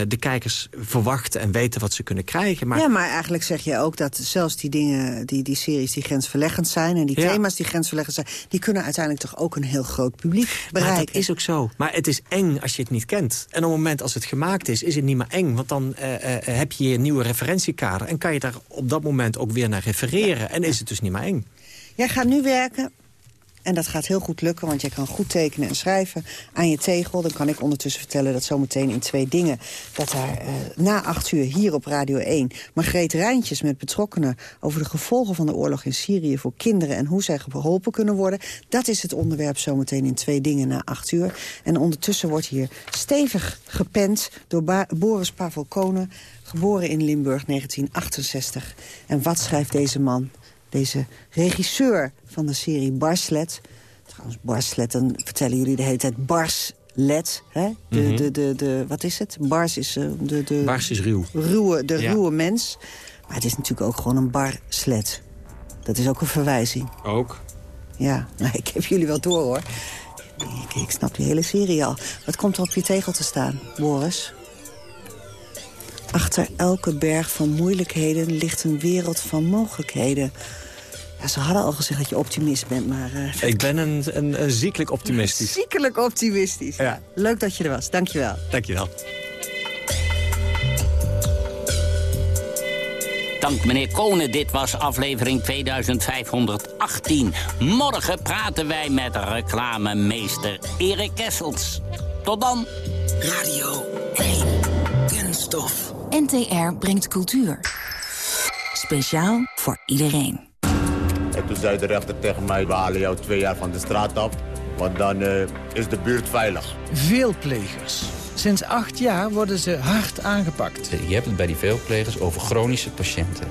de kijkers verwachten en weten wat ze kunnen krijgen. Maar... Ja, maar eigenlijk zeg je ook dat zelfs die dingen, die, die series die grensverleggend zijn... en die ja. thema's die grensverleggend zijn... die kunnen uiteindelijk toch ook een heel groot publiek bereiken. Maar dat is ook zo. Maar het is eng als je het niet kent. En op het moment als het gemaakt is, is het niet meer eng. Want dan heb je een nieuwe referentiekader... en kan je daar op dat moment ook weer naar refereren. En is het dus niet meer eng. Jij gaat nu werken en dat gaat heel goed lukken, want je kan goed tekenen en schrijven aan je tegel. Dan kan ik ondertussen vertellen dat zometeen in twee dingen... dat daar uh, na acht uur hier op Radio 1... Margreet Rijntjes met betrokkenen over de gevolgen van de oorlog in Syrië... voor kinderen en hoe zij geholpen kunnen worden. Dat is het onderwerp zometeen in twee dingen na acht uur. En ondertussen wordt hier stevig gepend door ba Boris Pavel geboren in Limburg 1968. En wat schrijft deze man deze regisseur van de serie Barslet. Trouwens, Barslet, dan vertellen jullie de hele tijd Barslet. Hè? De, mm -hmm. de, de, de, wat is het? Bars is, uh, de, de, Bars is ruw. Ruwe, de ja. ruwe mens. Maar het is natuurlijk ook gewoon een barslet. Dat is ook een verwijzing. Ook? Ja, nou, ik heb jullie wel door, hoor. Ik, ik snap die hele serie al. Wat komt er op je tegel te staan, Boris? Achter elke berg van moeilijkheden ligt een wereld van mogelijkheden. Ja, ze hadden al gezegd dat je optimist bent, maar... Uh, ik ben een, een, een, ziekelijk optimistisch. Ziekelijk optimistisch. Ja. Leuk dat je er was. Dankjewel. Dankjewel. Dank meneer Konen, dit was aflevering 2518. Morgen praten wij met reclamemeester Erik Kessels. Tot dan. Radio 1. Kunststof. NTR brengt cultuur. Speciaal voor iedereen. En toen zei de rechter tegen mij, we halen jou twee jaar van de straat af. Want dan uh, is de buurt veilig. Veel plegers. Sinds acht jaar worden ze hard aangepakt. Je hebt het bij die veelplegers over chronische patiënten.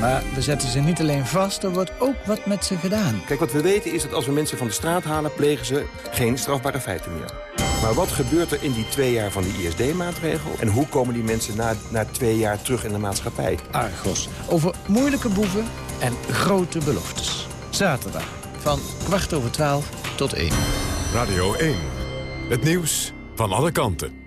Maar we zetten ze niet alleen vast, er wordt ook wat met ze gedaan. Kijk, wat we weten is dat als we mensen van de straat halen... plegen ze geen strafbare feiten meer. Maar wat gebeurt er in die twee jaar van die ISD-maatregel? En hoe komen die mensen na, na twee jaar terug in de maatschappij? Argos. Over moeilijke boeven en grote beloftes. Zaterdag van kwart over twaalf tot één. Radio 1. Het nieuws van alle kanten.